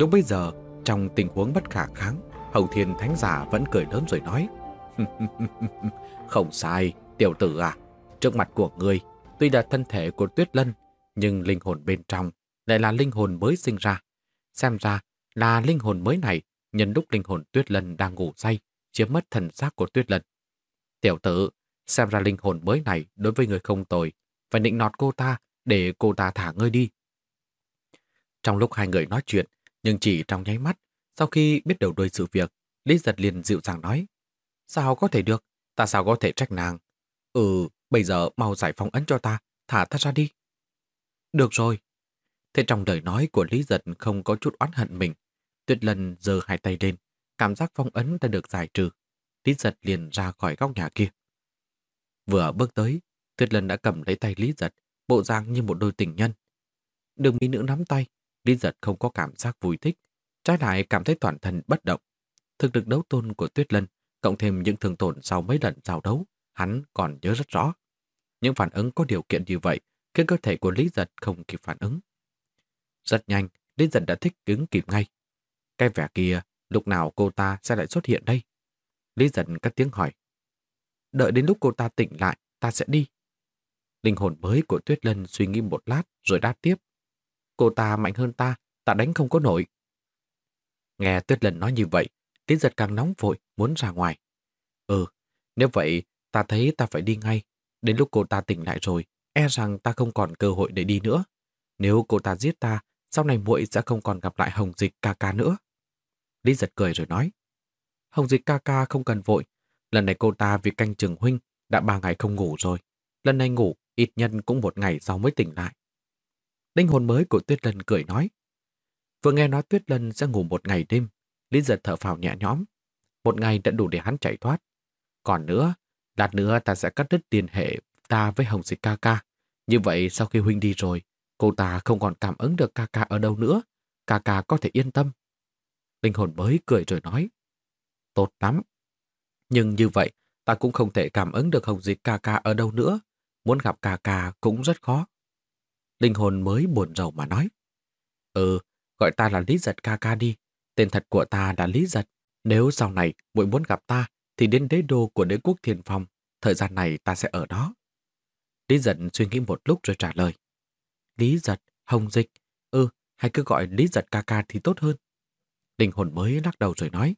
Lúc bây giờ, trong tình huống bất khả kháng, Hồng Thiên Thánh Giả vẫn cười lớn rồi nói. Không sai, tiểu tử à. Trước mặt của ngươi, tuy là thân thể của Tuyết Lân, nhưng linh hồn bên trong lại là linh hồn mới sinh ra. Xem ra là linh hồn mới này nhân lúc linh hồn Tuyết Lân đang ngủ say, chiếm mất thần xác của Tuyết Lân. Tiểu tử, xem ra linh hồn mới này đối với người không tồi, phải định nọt cô ta để cô ta thả ngươi đi. Trong lúc hai người nói chuyện, nhưng chỉ trong nháy mắt, sau khi biết đầu đuôi sự việc, Lý Giật liền dịu dàng nói. Sao có thể được? Ta sao có thể trách nàng? Ừ, bây giờ mau giải phóng ấn cho ta, thả ta ra đi. Được rồi. Thế trong lời nói của Lý Giật không có chút oán hận mình. Tuyệt lần giơ hai tay lên, cảm giác phong ấn đã được giải trừ. Lý Giật liền ra khỏi góc nhà kia. Vừa bước tới, Tuyệt lần đã cầm lấy tay Lý Giật, bộ dạng như một đôi tình nhân. Đường mỹ nữ nắm tay, Lý giật không có cảm giác vui thích, trái lại cảm thấy toàn thân bất động. Thực lực đấu tôn của Tuyết Lân, cộng thêm những thương tổn sau mấy lần giao đấu, hắn còn nhớ rất rõ. Những phản ứng có điều kiện như vậy khiến cơ thể của Lý giật không kịp phản ứng. Rất nhanh, Lý giật đã thích ứng kịp ngay. Cái vẻ kia, lúc nào cô ta sẽ lại xuất hiện đây? Lý giật cất tiếng hỏi. Đợi đến lúc cô ta tỉnh lại, ta sẽ đi. Linh hồn mới của Tuyết Lân suy nghĩ một lát rồi đáp tiếp. Cô ta mạnh hơn ta, ta đánh không có nổi. Nghe Tuyết Lần nói như vậy, Lý giật càng nóng vội, muốn ra ngoài. Ừ, nếu vậy, ta thấy ta phải đi ngay. Đến lúc cô ta tỉnh lại rồi, e rằng ta không còn cơ hội để đi nữa. Nếu cô ta giết ta, sau này muội sẽ không còn gặp lại Hồng Dịch ca ca nữa. Lý giật cười rồi nói. Hồng Dịch ca ca không cần vội. Lần này cô ta vì canh trường huynh đã ba ngày không ngủ rồi. Lần này ngủ, ít nhân cũng một ngày sau mới tỉnh lại. Linh hồn mới của Tuyết Lân cười nói. Vừa nghe nói Tuyết Lân sẽ ngủ một ngày đêm, Lý giật thở phào nhẹ nhõm. Một ngày đã đủ để hắn chạy thoát. Còn nữa, lát nữa ta sẽ cắt đứt tiền hệ ta với Hồng Dịch ca ca. Như vậy sau khi huynh đi rồi, cô ta không còn cảm ứng được ca ca ở đâu nữa. Ca ca có thể yên tâm. Linh hồn mới cười rồi nói. Tốt lắm. Nhưng như vậy, ta cũng không thể cảm ứng được Hồng Dịch ca ca ở đâu nữa. Muốn gặp ca ca cũng rất khó. Linh hồn mới buồn rầu mà nói. Ừ, gọi ta là Lý Giật ca ca đi. Tên thật của ta là Lý Giật. Nếu sau này muội muốn gặp ta, thì đến đế đô của đế quốc thiền phong. Thời gian này ta sẽ ở đó. Lý Giật suy nghĩ một lúc rồi trả lời. Lý Giật, Hồng Dịch. Ừ, hay cứ gọi Lý Giật ca ca thì tốt hơn. Linh hồn mới lắc đầu rồi nói.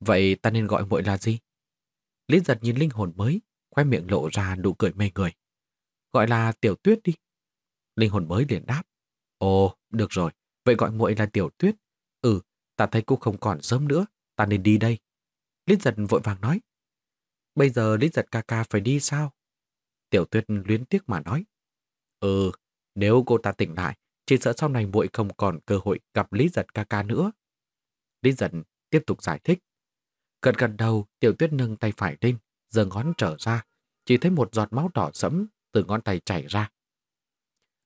Vậy ta nên gọi muội là gì? Lý Giật nhìn linh hồn mới, khoe miệng lộ ra nụ cười mê người. Gọi là Tiểu Tuyết đi. Linh hồn mới liền đáp. Ồ, được rồi, vậy gọi muội là Tiểu Tuyết. Ừ, ta thấy cô không còn sớm nữa, ta nên đi đây. Lít giật vội vàng nói. Bây giờ Lít giật ca ca phải đi sao? Tiểu Tuyết luyến tiếc mà nói. Ừ, nếu cô ta tỉnh lại, chỉ sợ sau này muội không còn cơ hội gặp Lý giật ca ca nữa. Lý giật tiếp tục giải thích. Gần gần đầu, Tiểu Tuyết nâng tay phải lên, giờ ngón trở ra, chỉ thấy một giọt máu đỏ sẫm từ ngón tay chảy ra.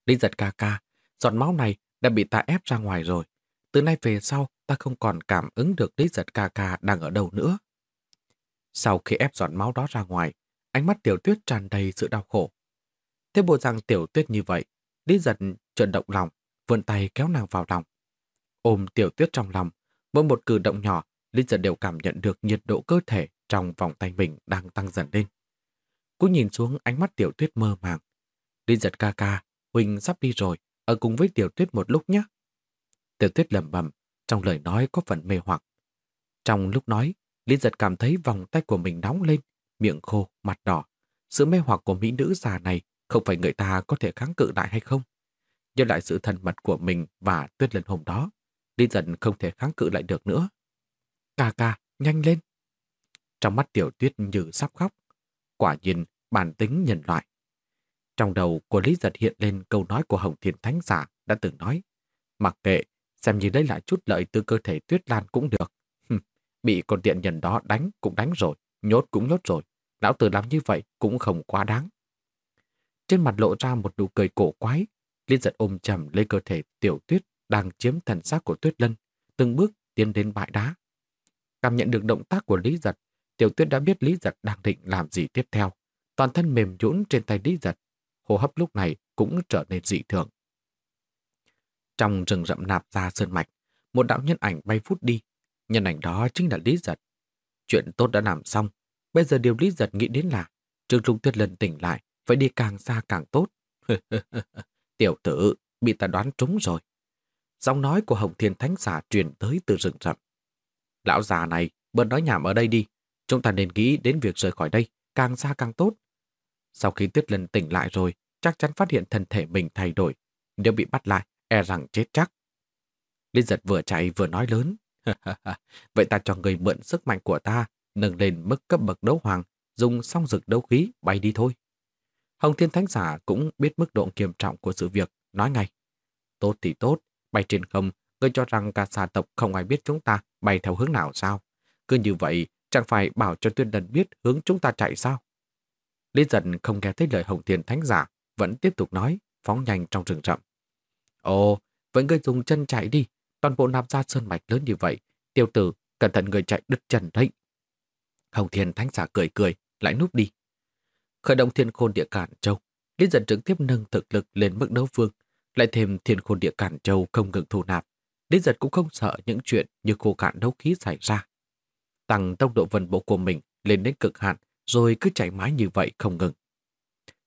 Lý giật ca ca, giọt máu này đã bị ta ép ra ngoài rồi. Từ nay về sau, ta không còn cảm ứng được Lý giật ca ca đang ở đâu nữa. Sau khi ép giọt máu đó ra ngoài, ánh mắt tiểu tuyết tràn đầy sự đau khổ. Thế bộ rằng tiểu tuyết như vậy, Lý giật trợn động lòng, vươn tay kéo nàng vào lòng. Ôm tiểu tuyết trong lòng, mỗi một cử động nhỏ, Lý giật đều cảm nhận được nhiệt độ cơ thể trong vòng tay mình đang tăng dần lên. Cú nhìn xuống ánh mắt tiểu tuyết mơ màng. Lý giật ca ca Huỳnh sắp đi rồi, ở cùng với Tiểu Tuyết một lúc nhé. Tiểu Tuyết lẩm bẩm, trong lời nói có phần mê hoặc. Trong lúc nói, Lý Giật cảm thấy vòng tay của mình nóng lên, miệng khô, mặt đỏ. Sự mê hoặc của mỹ nữ già này không phải người ta có thể kháng cự lại hay không? Nhớ lại sự thân mật của mình và Tuyết lần hôm đó, Lý Giật không thể kháng cự lại được nữa. Ca ca, nhanh lên! Trong mắt Tiểu Tuyết như sắp khóc. Quả nhiên, bản tính nhân loại. Trong đầu của Lý Giật hiện lên câu nói của Hồng Thiên Thánh Giả đã từng nói. Mặc kệ, xem như lấy lại chút lợi từ cơ thể Tuyết Lan cũng được. Bị con tiện nhân đó đánh cũng đánh rồi, nhốt cũng nhốt rồi. Lão tử làm như vậy cũng không quá đáng. Trên mặt lộ ra một nụ cười cổ quái, Lý Giật ôm chầm lấy cơ thể Tiểu Tuyết đang chiếm thần xác của Tuyết Lân, từng bước tiến đến bãi đá. Cảm nhận được động tác của Lý Giật, Tiểu Tuyết đã biết Lý Giật đang định làm gì tiếp theo. Toàn thân mềm nhũn trên tay Lý Giật, hô hấp lúc này cũng trở nên dị thường. Trong rừng rậm nạp ra sơn mạch, một đạo nhân ảnh bay phút đi. Nhân ảnh đó chính là Lý Giật. Chuyện tốt đã làm xong, bây giờ điều Lý Giật nghĩ đến là Trương Trung Tuyết lần tỉnh lại, phải đi càng xa càng tốt. Tiểu tử, bị ta đoán trúng rồi. Giọng nói của Hồng Thiên Thánh Giả truyền tới từ rừng rậm. Lão già này, bớt nói nhảm ở đây đi. Chúng ta nên nghĩ đến việc rời khỏi đây, càng xa càng tốt. Sau khi Tuyết Lân tỉnh lại rồi, chắc chắn phát hiện thân thể mình thay đổi. Nếu bị bắt lại, e rằng chết chắc. Linh giật vừa chạy vừa nói lớn. Vậy ta cho người mượn sức mạnh của ta, nâng lên mức cấp bậc đấu hoàng, dùng song dực đấu khí bay đi thôi. Hồng Thiên Thánh Giả cũng biết mức độ nghiêm trọng của sự việc, nói ngay. Tốt thì tốt, bay trên không, ngươi cho rằng cả xà tộc không ai biết chúng ta bay theo hướng nào sao? Cứ như vậy, chẳng phải bảo cho tuyên đần biết hướng chúng ta chạy sao? Lý giật không nghe thấy lời Hồng Thiên Thánh Giả, vẫn tiếp tục nói, phóng nhanh trong rừng rậm. Ồ, vậy ngươi dùng chân chạy đi, toàn bộ nạp ra sơn mạch lớn như vậy. Tiêu tử, cẩn thận người chạy đứt chân đấy. Hồng Thiên Thánh Giả cười cười, lại núp đi. Khởi động thiên khôn địa cản châu, Lý giật trực tiếp nâng thực lực lên mức đấu vương, lại thêm thiên khôn địa cản châu không ngừng thu nạp. Lý giật cũng không sợ những chuyện như khô cạn đấu khí xảy ra. Tăng tốc độ vần bộ của mình lên đến cực hạn, rồi cứ chạy mãi như vậy không ngừng.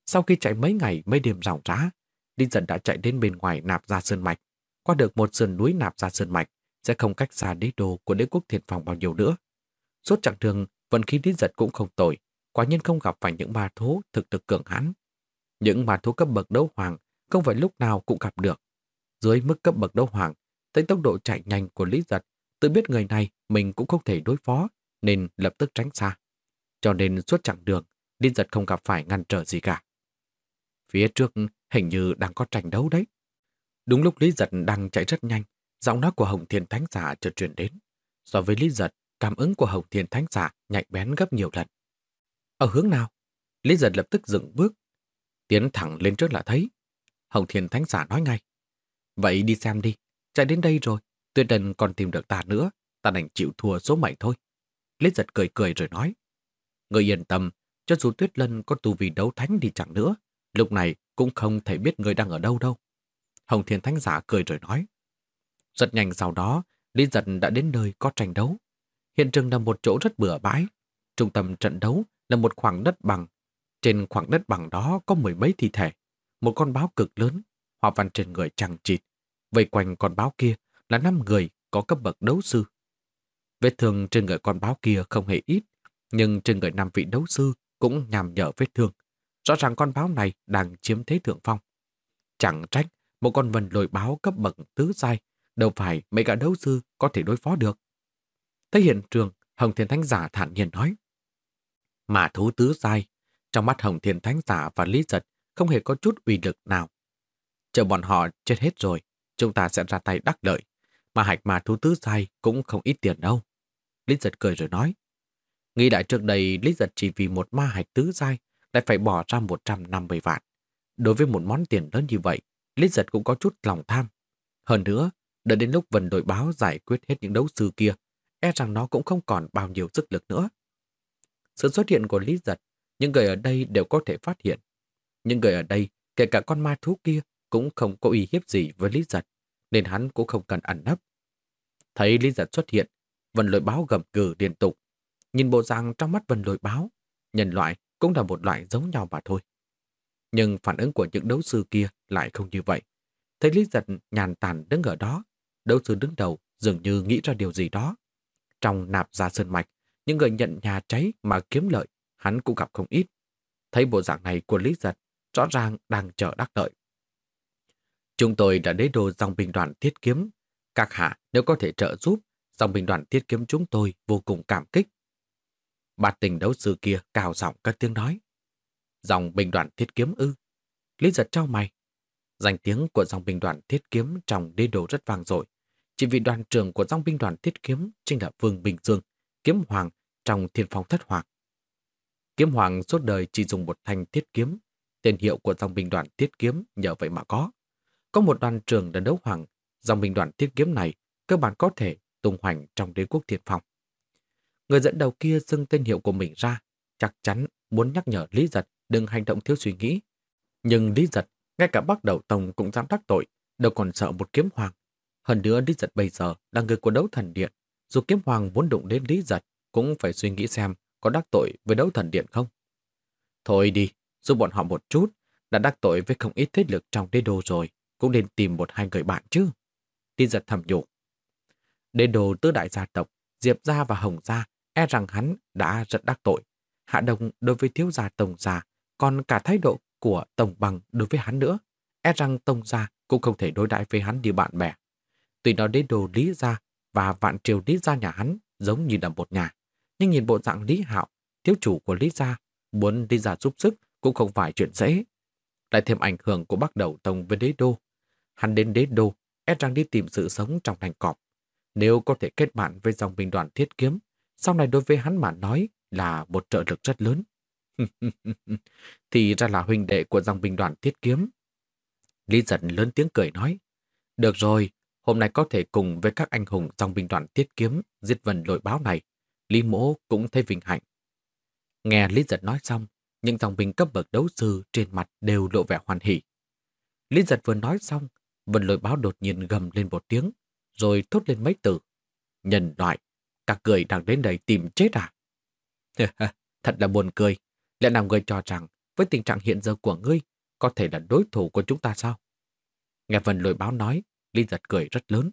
Sau khi chạy mấy ngày mấy đêm ròng rã, Lý dần đã chạy đến bên ngoài nạp ra sơn mạch. Qua được một sườn núi nạp ra sơn mạch, sẽ không cách xa đế đô của đế quốc thiền phòng bao nhiêu nữa. Suốt chặng đường, vận khí Lý dần cũng không tồi, quả nhiên không gặp phải những ma thú thực thực cường hãn. Những ma thú cấp bậc đấu hoàng không phải lúc nào cũng gặp được. Dưới mức cấp bậc đấu hoàng, thấy tốc độ chạy nhanh của Lý Giật, tự biết người này mình cũng không thể đối phó, nên lập tức tránh xa. Cho nên suốt chặng đường, Lý Giật không gặp phải ngăn trở gì cả. Phía trước hình như đang có tranh đấu đấy. Đúng lúc Lý Giật đang chạy rất nhanh, giọng nói của Hồng Thiên Thánh Giả chợt truyền đến. So với Lý Giật, cảm ứng của Hồng Thiên Thánh Giả nhạy bén gấp nhiều lần. Ở hướng nào? Lý Giật lập tức dựng bước. Tiến thẳng lên trước là thấy. Hồng Thiên Thánh Giả nói ngay. Vậy đi xem đi, chạy đến đây rồi, tuyệt đần còn tìm được ta nữa, ta đành chịu thua số mệnh thôi. Lý giật cười cười rồi nói. Người yên tâm, cho dù Tuyết Lân có tu vi đấu thánh đi chẳng nữa, lúc này cũng không thể biết người đang ở đâu đâu. Hồng Thiên Thánh Giả cười rồi nói. Rất nhanh sau đó, Lý giật đã đến nơi có tranh đấu. Hiện trường là một chỗ rất bừa bãi. Trung tâm trận đấu là một khoảng đất bằng. Trên khoảng đất bằng đó có mười mấy thi thể. Một con báo cực lớn, hoa văn trên người chẳng chịt. Vây quanh con báo kia là năm người có cấp bậc đấu sư. Vết thương trên người con báo kia không hề ít, nhưng trên người năm vị đấu sư cũng nhằm nhở vết thương. Rõ ràng con báo này đang chiếm thế thượng phong. Chẳng trách một con vần lồi báo cấp bậc tứ sai, đâu phải mấy gã đấu sư có thể đối phó được. Thấy hiện trường, Hồng Thiên Thánh Giả thản nhiên nói. Mà thú tứ sai, trong mắt Hồng Thiên Thánh Giả và Lý Giật không hề có chút uy lực nào. Chờ bọn họ chết hết rồi, chúng ta sẽ ra tay đắc lợi. Mà hạch mà thú tứ sai cũng không ít tiền đâu. Lý giật cười rồi nói. Nghĩ lại trước đây Lý giật chỉ vì một ma hạch tứ dai lại phải bỏ ra 150 vạn. Đối với một món tiền lớn như vậy, Lý giật cũng có chút lòng tham. Hơn nữa, đợi đến lúc vần đội báo giải quyết hết những đấu sư kia, e rằng nó cũng không còn bao nhiêu sức lực nữa. Sự xuất hiện của Lý giật, những người ở đây đều có thể phát hiện. Những người ở đây, kể cả con ma thú kia, cũng không có uy hiếp gì với Lý Giật, nên hắn cũng không cần ẩn nấp. Thấy Lý Giật xuất hiện, Vân lội Báo gầm gừ liên tục. Nhìn bộ dạng trong mắt Vân lội Báo, nhân loại cũng là một loại giống nhau mà thôi. Nhưng phản ứng của những đấu sư kia lại không như vậy. Thấy Lý Giật nhàn tàn đứng ở đó, đấu sư đứng đầu dường như nghĩ ra điều gì đó. Trong nạp ra sơn mạch, những người nhận nhà cháy mà kiếm lợi, hắn cũng gặp không ít. Thấy bộ dạng này của Lý Giật, rõ ràng đang chờ đắc lợi. Chúng tôi đã đế đồ dòng binh đoàn thiết kiếm. Các hạ nếu có thể trợ giúp, dòng binh đoàn thiết kiếm chúng tôi vô cùng cảm kích. Bạt tình đấu sư kia cao giọng các tiếng nói. Dòng binh đoàn thiết kiếm ư. Lý giật trao mày. Danh tiếng của dòng binh đoàn thiết kiếm trong đế đồ rất vang dội. Chỉ vì đoàn trưởng của dòng binh đoàn thiết kiếm chính là Vương Bình Dương, kiếm hoàng trong thiên phong thất hoàng. Kiếm hoàng suốt đời chỉ dùng một thanh thiết kiếm, tên hiệu của dòng binh đoàn thiết kiếm nhờ vậy mà có. Có một đoàn trưởng là đấu hoàng, dòng binh đoàn thiết kiếm này cơ bản có thể tung hoành trong đế quốc thiên phong. Người dẫn đầu kia xưng tên hiệu của mình ra, chắc chắn muốn nhắc nhở Lý Giật đừng hành động thiếu suy nghĩ. Nhưng Lý Giật, ngay cả bắt đầu tông cũng dám đắc tội, đâu còn sợ một kiếm hoàng. Hơn nữa Lý Giật bây giờ là người của đấu thần điện, dù kiếm hoàng muốn đụng đến Lý Giật cũng phải suy nghĩ xem có đắc tội với đấu thần điện không. Thôi đi, giúp bọn họ một chút, đã đắc tội với không ít thế lực trong đế đô rồi, cũng nên tìm một hai người bạn chứ. Lý Giật thầm nhủ. Đế đô tứ đại gia tộc, Diệp Gia và Hồng Gia e rằng hắn đã rất đắc tội. Hạ Đồng đối với thiếu gia Tổng Gia, còn cả thái độ của Tổng Bằng đối với hắn nữa, e rằng Tổng Gia cũng không thể đối đãi với hắn như bạn bè. Tuy nói đế đồ Lý Gia và vạn triều Lý Gia nhà hắn giống như là một nhà, nhưng nhìn bộ dạng Lý Hạo, thiếu chủ của Lý Gia, muốn đi ra giúp sức cũng không phải chuyện dễ. Lại thêm ảnh hưởng của bắt Đầu Tông với đế đô. Hắn đến đế đô, e rằng đi tìm sự sống trong thành cọp. Nếu có thể kết bạn với dòng binh đoàn thiết kiếm, sau này đối với hắn mà nói là một trợ lực rất lớn. thì ra là huynh đệ của dòng binh đoàn thiết kiếm. Lý giận lớn tiếng cười nói, được rồi, hôm nay có thể cùng với các anh hùng dòng binh đoàn thiết kiếm giết vần lội báo này, Lý mỗ cũng thấy vinh hạnh. Nghe Lý giật nói xong, những dòng binh cấp bậc đấu sư trên mặt đều lộ vẻ hoàn hỷ. Lý giật vừa nói xong, vần lội báo đột nhiên gầm lên một tiếng, rồi thốt lên mấy từ. Nhân loại, các người đang đến đây tìm chết à? Thật là buồn cười. Lẽ nào người cho rằng với tình trạng hiện giờ của ngươi có thể là đối thủ của chúng ta sao? Nghe Vân lội báo nói, Lý Giật cười rất lớn.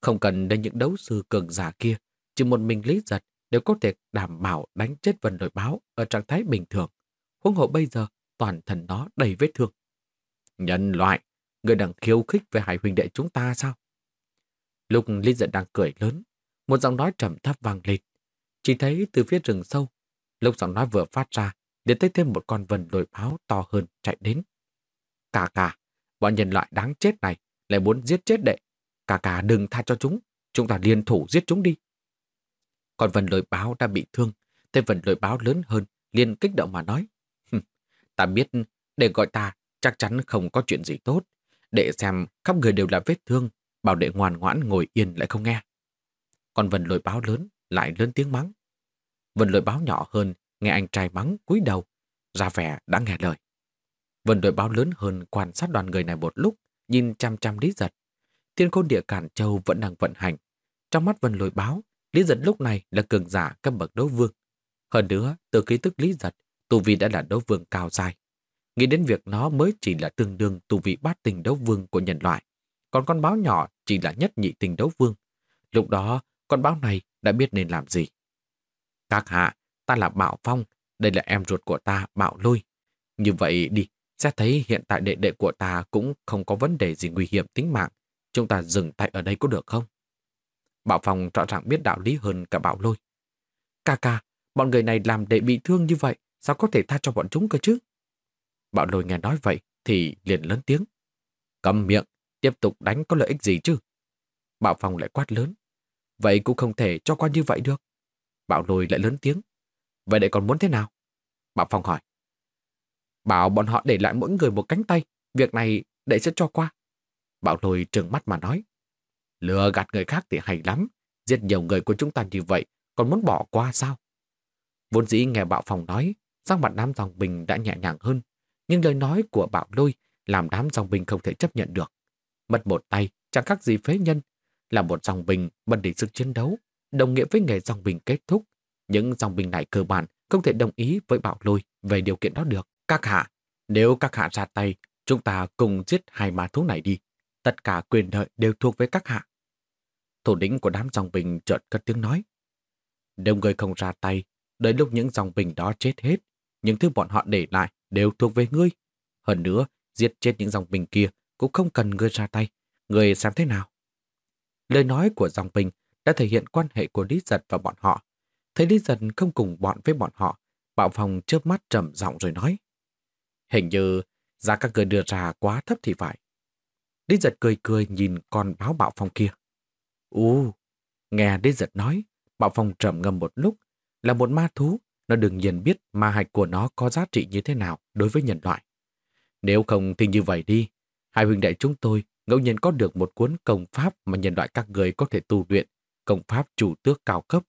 Không cần đến những đấu sư cường giả kia, chỉ một mình Lý Giật đều có thể đảm bảo đánh chết Vân lội báo ở trạng thái bình thường. Huống hộ bây giờ, toàn thân nó đầy vết thương. Nhân loại, người đang khiêu khích về hải huynh đệ chúng ta sao? Lúc Lý Giật đang cười lớn, một giọng nói trầm thấp vang lên. Chỉ thấy từ phía rừng sâu, lúc giọng nói vừa phát ra, để thấy thêm một con vần đội báo to hơn chạy đến. Cà cà, bọn nhân loại đáng chết này lại muốn giết chết đệ. Cà cà đừng tha cho chúng, chúng ta liên thủ giết chúng đi. Còn vần lội báo đã bị thương, thấy vần lội báo lớn hơn, liền kích động mà nói. ta biết, để gọi ta chắc chắn không có chuyện gì tốt. Để xem khắp người đều là vết thương, bảo đệ ngoan ngoãn ngồi yên lại không nghe. Còn vần lội báo lớn lại lớn tiếng mắng. vần lội báo nhỏ hơn, nghe anh trai mắng cúi đầu, ra vẻ đã nghe lời. vần lội báo lớn hơn quan sát đoàn người này một lúc, nhìn chăm chăm Lý Giật. Thiên khôn địa Cản Châu vẫn đang vận hành. Trong mắt vần lội báo, Lý Giật lúc này là cường giả cấp bậc đấu vương. Hơn nữa, từ ký tức Lý Giật, tu vi đã là đấu vương cao dài. Nghĩ đến việc nó mới chỉ là tương đương tu vị bát tình đấu vương của nhân loại. Còn con báo nhỏ chỉ là nhất nhị tình đấu vương. Lúc đó, con báo này đã biết nên làm gì. Các hạ, ta là Bảo Phong, đây là em ruột của ta, Bảo Lôi. Như vậy đi, sẽ thấy hiện tại đệ đệ của ta cũng không có vấn đề gì nguy hiểm tính mạng. Chúng ta dừng tay ở đây có được không? Bảo Phong rõ ràng biết đạo lý hơn cả Bảo Lôi. Ca ca, bọn người này làm đệ bị thương như vậy, sao có thể tha cho bọn chúng cơ chứ? Bảo Lôi nghe nói vậy thì liền lớn tiếng. Cầm miệng, tiếp tục đánh có lợi ích gì chứ? Bảo Phong lại quát lớn. Vậy cũng không thể cho qua như vậy được. Bảo lôi lại lớn tiếng. Vậy để còn muốn thế nào? Bảo Phong hỏi. Bảo bọn họ để lại mỗi người một cánh tay. Việc này đệ sẽ cho qua. Bảo lôi trừng mắt mà nói. Lừa gạt người khác thì hay lắm. Giết nhiều người của chúng ta như vậy, còn muốn bỏ qua sao? Vốn dĩ nghe Bảo Phong nói, sắc mặt đám dòng bình đã nhẹ nhàng hơn. Nhưng lời nói của Bảo lôi làm đám dòng bình không thể chấp nhận được. Mất một tay, chẳng khác gì phế nhân, là một dòng bình mất đi sức chiến đấu, đồng nghĩa với nghề dòng bình kết thúc. Những dòng bình này cơ bản không thể đồng ý với bạo lôi về điều kiện đó được. Các hạ, nếu các hạ ra tay, chúng ta cùng giết hai ma thú này đi. Tất cả quyền lợi đều thuộc với các hạ. Thủ lĩnh của đám dòng bình chợt cất tiếng nói. Nếu người không ra tay, đợi lúc những dòng bình đó chết hết, những thứ bọn họ để lại đều thuộc về ngươi. Hơn nữa, giết chết những dòng bình kia cũng không cần ngươi ra tay. Ngươi xem thế nào? Lời nói của dòng bình đã thể hiện quan hệ của Lý Giật và bọn họ. Thấy Lý Giật không cùng bọn với bọn họ, Bạo Phong chớp mắt trầm giọng rồi nói. Hình như Giá các người đưa ra quá thấp thì phải. Lý giật cười cười nhìn con báo bạo phong kia. U, nghe Lý giật nói, bạo phong trầm ngâm một lúc, là một ma thú, nó đương nhiên biết ma hạch của nó có giá trị như thế nào đối với nhân loại. Nếu không thì như vậy đi, hai huynh đệ chúng tôi ngẫu nhiên có được một cuốn công pháp mà nhân loại các người có thể tu luyện, công pháp chủ tước cao cấp.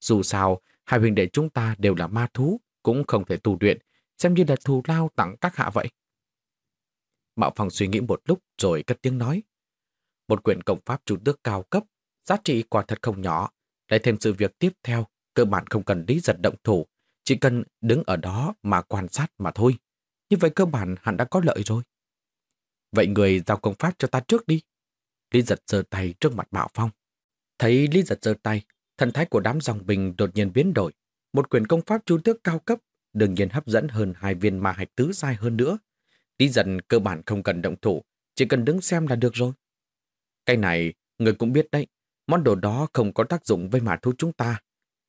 Dù sao, hai huynh đệ chúng ta đều là ma thú, cũng không thể tu luyện, xem như là thù lao tặng các hạ vậy. Mạo Phong suy nghĩ một lúc rồi cất tiếng nói. Một quyển công pháp chủ tước cao cấp, giá trị quả thật không nhỏ. Lại thêm sự việc tiếp theo, cơ bản không cần lý giật động thủ, chỉ cần đứng ở đó mà quan sát mà thôi. Như vậy cơ bản hẳn đã có lợi rồi. Vậy người giao công pháp cho ta trước đi. Lý giật giơ tay trước mặt Mạo Phong. Thấy Lý giật giơ tay, thần thái của đám dòng bình đột nhiên biến đổi. Một quyền công pháp chú tước cao cấp đương nhiên hấp dẫn hơn hai viên ma hạch tứ sai hơn nữa. Lý dần cơ bản không cần động thủ, chỉ cần đứng xem là được rồi. Cái này, người cũng biết đấy, món đồ đó không có tác dụng với mã thú chúng ta.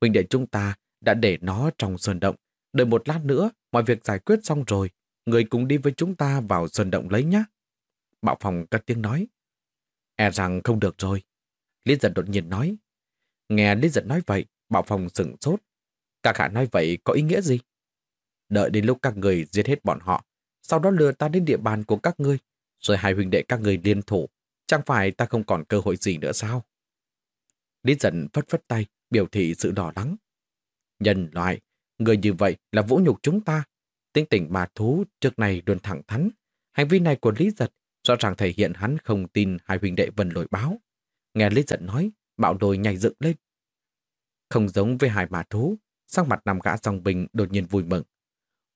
Huynh đệ chúng ta đã để nó trong sơn động. Đợi một lát nữa, mọi việc giải quyết xong rồi, người cùng đi với chúng ta vào sơn động lấy nhé. Bạo phòng cất tiếng nói. E rằng không được rồi. Lý giật đột nhiên nói. Nghe Lý giật nói vậy, bạo phòng sửng sốt. Các hạ nói vậy có ý nghĩa gì? Đợi đến lúc các người giết hết bọn họ, sau đó lừa ta đến địa bàn của các ngươi, rồi hai huynh đệ các người liên thủ. Chẳng phải ta không còn cơ hội gì nữa sao? Lý giận phất phất tay, biểu thị sự đỏ lắng. Nhân loại, người như vậy là vũ nhục chúng ta. Tính tình mà thú trước này luôn thẳng thắn. Hành vi này của Lý giật rõ ràng thể hiện hắn không tin hai huynh đệ vần lội báo. Nghe Lý giận nói, bạo đồi nhảy dựng lên. Không giống với hai mà thú, sắc mặt nằm gã dòng bình đột nhiên vui mừng.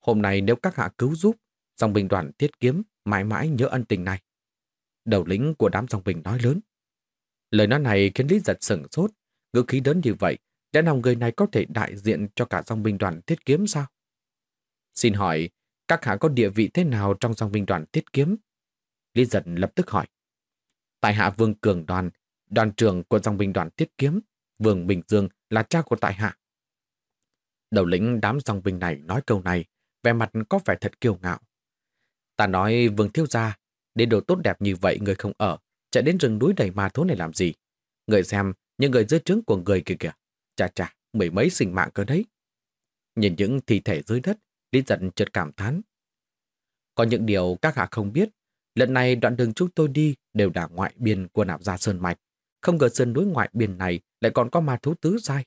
Hôm nay nếu các hạ cứu giúp, dòng bình đoàn tiết kiếm mãi mãi nhớ ân tình này. Đầu lĩnh của đám dòng bình nói lớn. Lời nói này khiến Lý giật sửng sốt, ngữ khí lớn như vậy, lẽ nào người này có thể đại diện cho cả dòng binh đoàn tiết kiếm sao? Xin hỏi, các hạ có địa vị thế nào trong dòng binh đoàn tiết kiếm? Lý giật lập tức hỏi. Tại hạ Vương Cường đoàn, đoàn trưởng của dòng binh đoàn tiết kiếm, Vương Bình Dương là cha của tại hạ. Đầu lĩnh đám dòng binh này nói câu này, vẻ mặt có vẻ thật kiêu ngạo. Ta nói vương thiếu gia, đến đồ tốt đẹp như vậy người không ở, chạy đến rừng núi đầy ma thú này làm gì? Người xem, những người dưới trướng của người kìa kìa, chà chà, mười mấy sinh mạng cơ đấy. Nhìn những thi thể dưới đất, Lý giận chợt cảm thán. Có những điều các hạ không biết, lần này đoạn đường chúng tôi đi đều đã ngoại biên của nạp gia Sơn Mạch. Không ngờ sơn núi ngoại biên này lại còn có ma thú tứ dai.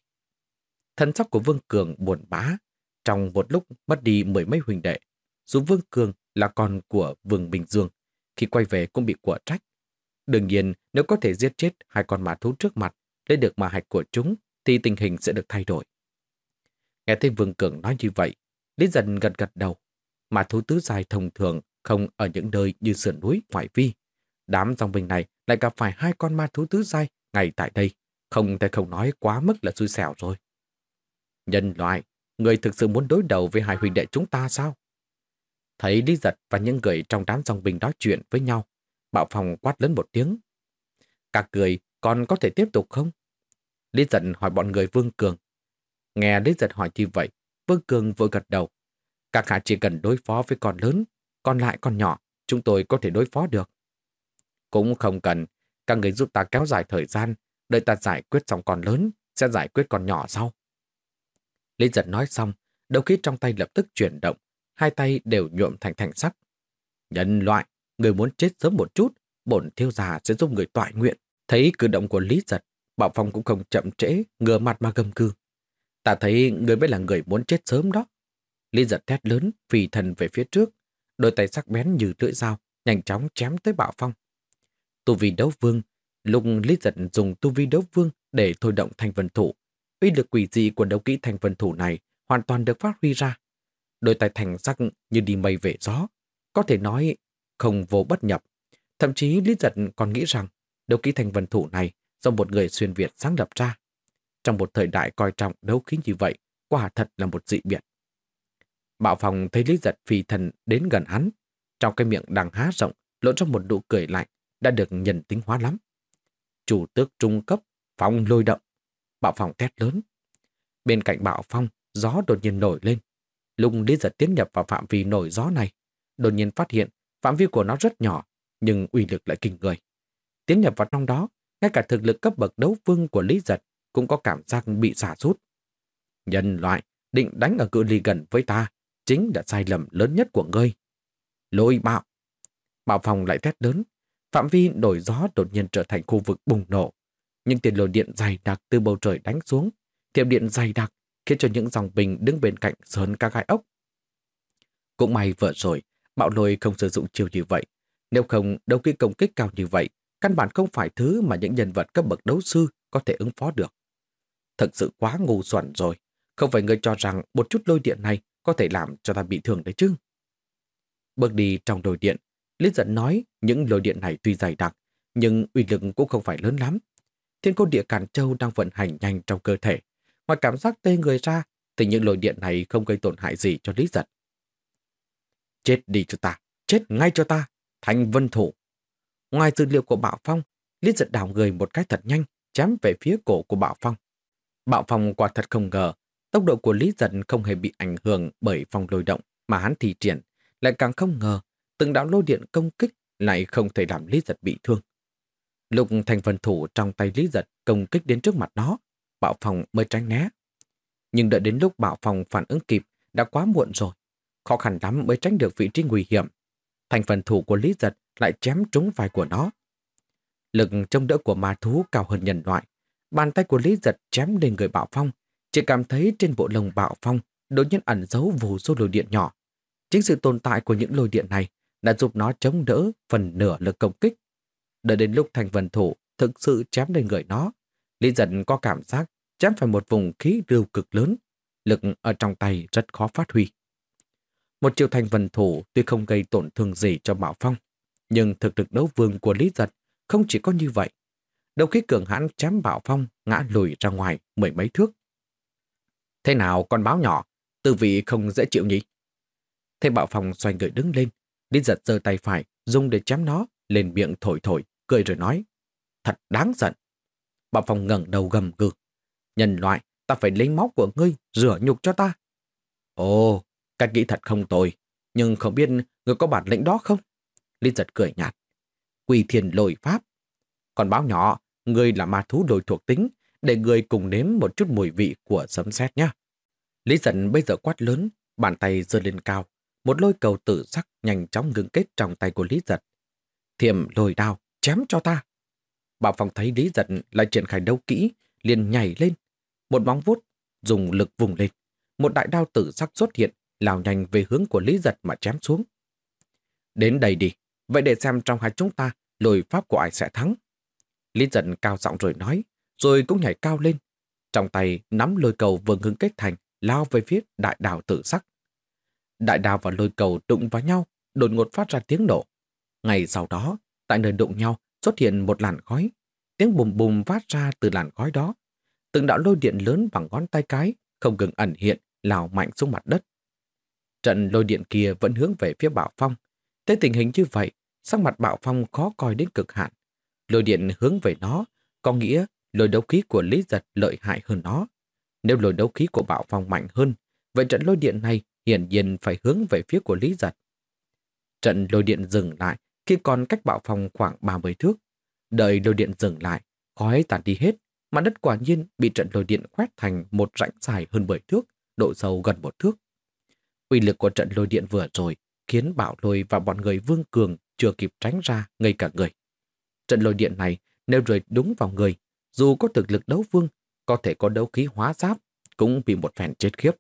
Thần sắc của Vương Cường buồn bã, trong một lúc mất đi mười mấy huỳnh đệ. Dù Vương Cường là con của Vương Bình Dương, khi quay về cũng bị quả trách. Đương nhiên, nếu có thể giết chết hai con ma thú trước mặt, lấy được mà hạch của chúng, thì tình hình sẽ được thay đổi. Nghe thấy Vương Cường nói như vậy, Lý dần gật gật đầu. ma thú tứ dài thông thường không ở những nơi như sườn núi ngoại vi. Đám dòng bình này lại gặp phải hai con ma thú tứ dai ngay tại đây. Không thể không nói quá mức là xui xẻo rồi. Nhân loại, người thực sự muốn đối đầu với hai huynh đệ chúng ta sao? Thấy Lý Giật và những người trong đám dòng bình nói chuyện với nhau, Bạo Phòng quát lớn một tiếng. Các người còn có thể tiếp tục không? Lý Giật hỏi bọn người Vương Cường. Nghe Lý Giật hỏi như vậy, Vương Cường vừa gật đầu. Các hạ chỉ cần đối phó với con lớn, còn lại còn nhỏ, chúng tôi có thể đối phó được. Cũng không cần, các người giúp ta kéo dài thời gian, đợi ta giải quyết xong con lớn, sẽ giải quyết con nhỏ sau. Lý giật nói xong, đầu khí trong tay lập tức chuyển động, hai tay đều nhuộm thành thành sắc. Nhân loại, người muốn chết sớm một chút, bổn thiêu già sẽ giúp người tọa nguyện. Thấy cử động của Lý giật, Bảo Phong cũng không chậm trễ, ngửa mặt mà gầm cư. Ta thấy người mới là người muốn chết sớm đó. Lý giật thét lớn, phì thần về phía trước, đôi tay sắc bén như lưỡi dao, nhanh chóng chém tới bạo Phong. Tu vi đấu vương, lúc Lý giật dùng tu vi đấu vương để thôi động thành vân thủ, uy lực quỷ dị của đấu kỹ thành vân thủ này hoàn toàn được phát huy ra. Đôi tay thành sắc như đi mây về gió, có thể nói không vô bất nhập. Thậm chí Lý Giật còn nghĩ rằng đấu kỹ thành vân thủ này do một người xuyên Việt sáng lập ra. Trong một thời đại coi trọng đấu khí như vậy, quả thật là một dị biệt. Bạo phòng thấy Lý Giật phi thần đến gần hắn, trong cái miệng đang há rộng lộ ra một nụ cười lạnh đã được nhân tính hóa lắm. Chủ tước trung cấp, phong lôi động. Bạo phong thét lớn. Bên cạnh bạo phong, gió đột nhiên nổi lên. Lung Lý Giật tiến nhập vào phạm vi nổi gió này. đột nhiên phát hiện phạm vi của nó rất nhỏ, nhưng uy lực lại kinh người. Tiến nhập vào trong đó, ngay cả thực lực cấp bậc đấu vương của Lý Giật cũng có cảm giác bị xả rút. Nhân loại định đánh ở cự ly gần với ta, chính là sai lầm lớn nhất của ngươi. Lôi bạo. Bạo phòng lại thét lớn. Phạm vi nổi gió đột nhiên trở thành khu vực bùng nổ. Nhưng tiền lồi điện dày đặc từ bầu trời đánh xuống. Thiệp điện dày đặc khiến cho những dòng bình đứng bên cạnh sớn các gai ốc. Cũng may vợ rồi, bạo lôi không sử dụng chiều như vậy. Nếu không, đấu kỹ công kích cao như vậy, căn bản không phải thứ mà những nhân vật cấp bậc đấu sư có thể ứng phó được. Thật sự quá ngu xuẩn rồi. Không phải người cho rằng một chút lôi điện này có thể làm cho ta bị thương đấy chứ. Bước đi trong đồi điện, Lý giận nói những lôi điện này tuy dày đặc, nhưng uy lực cũng không phải lớn lắm. Thiên côn địa Càn Châu đang vận hành nhanh trong cơ thể. Ngoài cảm giác tê người ra, thì những lôi điện này không gây tổn hại gì cho Lý giận. Chết đi cho ta, chết ngay cho ta, thành vân thủ. Ngoài dữ liệu của Bảo Phong, Lý giận đảo người một cái thật nhanh, chém về phía cổ của Bảo Phong. bạo Phong quả thật không ngờ, tốc độ của Lý giật không hề bị ảnh hưởng bởi phong lôi động mà hắn thi triển, lại càng không ngờ từng đạo lôi điện công kích lại không thể làm Lý giật bị thương. lục thành phần thủ trong tay Lý giật công kích đến trước mặt nó, Bảo Phong mới tránh né. Nhưng đợi đến lúc Bảo Phong phản ứng kịp đã quá muộn rồi. Khó khăn lắm mới tránh được vị trí nguy hiểm. Thành phần thủ của Lý giật lại chém trúng vai của nó. Lực trông đỡ của ma thú cao hơn nhân loại. Bàn tay của Lý giật chém lên người Bảo Phong. Chỉ cảm thấy trên bộ lồng bạo Phong đột nhiên ẩn giấu vô số lôi điện nhỏ. Chính sự tồn tại của những lôi điện này đã giúp nó chống đỡ phần nửa lực công kích. Đợi đến lúc thành vần thủ thực sự chém lên người nó, Lý Dân có cảm giác chém phải một vùng khí rưu cực lớn, lực ở trong tay rất khó phát huy. Một chiều thành vần thủ tuy không gây tổn thương gì cho Bảo Phong, nhưng thực lực đấu vương của Lý giật không chỉ có như vậy. Đầu khí cường hãn chém Bảo Phong ngã lùi ra ngoài mười mấy thước. Thế nào con báo nhỏ, tư vị không dễ chịu nhỉ? Thế Bảo Phong xoay người đứng lên, đi giật giơ tay phải, dùng để chém nó, lên miệng thổi thổi, cười rồi nói. Thật đáng giận. Bảo Phong ngẩng đầu gầm gừ. Nhân loại, ta phải lấy máu của ngươi, rửa nhục cho ta. Ồ, cách nghĩ thật không tồi, nhưng không biết ngươi có bản lĩnh đó không? Lý giật cười nhạt. Quỳ thiền lồi pháp. Còn báo nhỏ, ngươi là ma thú đổi thuộc tính, để người cùng nếm một chút mùi vị của sấm sét nhé. Lý giận bây giờ quát lớn, bàn tay giơ lên cao, một lôi cầu tử sắc nhanh chóng ngưng kết trong tay của Lý Giật. Thiểm lồi đao, chém cho ta. Bảo Phong thấy Lý Giật lại triển khai đấu kỹ, liền nhảy lên. Một bóng vuốt, dùng lực vùng lên. Một đại đao tử sắc xuất hiện, lao nhanh về hướng của Lý Giật mà chém xuống. Đến đây đi, vậy để xem trong hai chúng ta, lôi pháp của ai sẽ thắng. Lý Giật cao giọng rồi nói, rồi cũng nhảy cao lên. Trong tay nắm lôi cầu vừa ngưng kết thành, lao về phía đại đào tử sắc. Đại đào và lôi cầu đụng vào nhau, đột ngột phát ra tiếng nổ. Ngày sau đó, tại nơi đụng nhau xuất hiện một làn khói. Tiếng bùm bùm phát ra từ làn khói đó. Từng đạo lôi điện lớn bằng ngón tay cái không ngừng ẩn hiện, lao mạnh xuống mặt đất. Trận lôi điện kia vẫn hướng về phía Bảo Phong. tới tình hình như vậy, sắc mặt Bảo Phong khó coi đến cực hạn. Lôi điện hướng về nó, có nghĩa lôi đấu khí của Lý Giật lợi hại hơn nó. Nếu lôi đấu khí của Bảo Phong mạnh hơn, vậy trận lôi điện này hiển nhiên phải hướng về phía của Lý Giật. Trận lôi điện dừng lại khi còn cách bạo phòng khoảng 30 thước. Đợi lôi điện dừng lại, khói tàn đi hết, mặt đất quả nhiên bị trận lôi điện quét thành một rãnh dài hơn 10 thước, độ sâu gần một thước. Uy lực của trận lôi điện vừa rồi khiến bạo lôi và bọn người vương cường chưa kịp tránh ra ngay cả người. Trận lôi điện này nếu rơi đúng vào người, dù có thực lực đấu vương, có thể có đấu khí hóa giáp, cũng bị một phèn chết khiếp.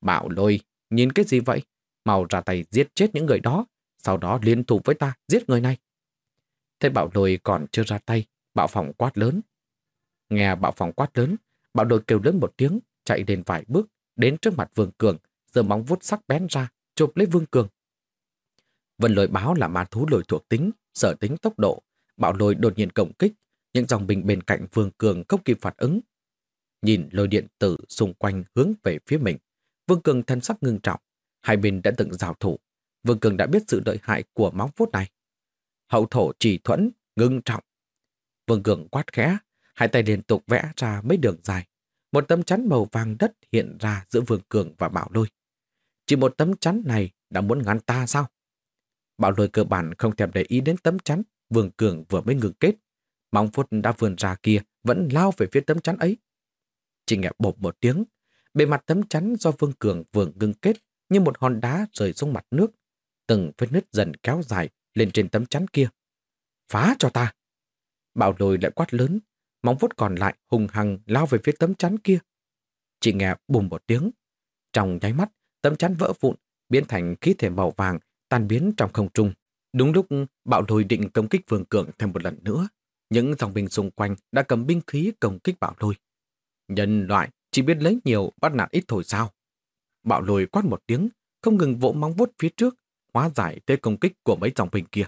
Bạo lôi, nhìn cái gì vậy? Mau ra tay giết chết những người đó, sau đó liên thủ với ta giết người này. Thế bạo lôi còn chưa ra tay, bạo phòng quát lớn. Nghe bạo phòng quát lớn, bạo lôi kêu lớn một tiếng, chạy đến vài bước, đến trước mặt Vương Cường, giơ móng vuốt sắc bén ra, chụp lấy Vương Cường. Vân lôi báo là ma thú lôi thuộc tính, sở tính tốc độ, bạo lôi đột nhiên cộng kích, những dòng bình bên cạnh Vương Cường không kịp phản ứng. Nhìn lôi điện tử xung quanh hướng về phía mình, Vương Cường thân sắc ngưng trọng, hai bên đã từng giao thủ. Vương Cường đã biết sự lợi hại của móng vuốt này. Hậu thổ chỉ thuẫn, ngưng trọng. Vương Cường quát khẽ, hai tay liên tục vẽ ra mấy đường dài. Một tấm chắn màu vàng đất hiện ra giữa Vương Cường và Bảo Lôi. Chỉ một tấm chắn này đã muốn ngăn ta sao? Bảo lôi cơ bản không thèm để ý đến tấm chắn, Vương Cường vừa mới ngừng kết móng vuốt đã vươn ra kia, vẫn lao về phía tấm chắn ấy. Chỉ nghe bộp một tiếng, bề mặt tấm chắn do Vương Cường vừa ngưng kết như một hòn đá rơi xuống mặt nước. Từng vết nứt dần kéo dài lên trên tấm chắn kia. Phá cho ta! Bảo lôi lại quát lớn, móng vuốt còn lại hùng hằng lao về phía tấm chắn kia. Chỉ nghe bùm một tiếng. Trong nháy mắt, tấm chắn vỡ vụn, biến thành khí thể màu vàng, tan biến trong không trung. Đúng lúc bạo lôi định công kích vương cường thêm một lần nữa, những dòng binh xung quanh đã cầm binh khí công kích bạo lôi. Nhân loại chỉ biết lấy nhiều bắt nạt ít thôi sao. Bạo lôi quát một tiếng, không ngừng vỗ móng vuốt phía trước, hóa giải tê công kích của mấy dòng binh kia.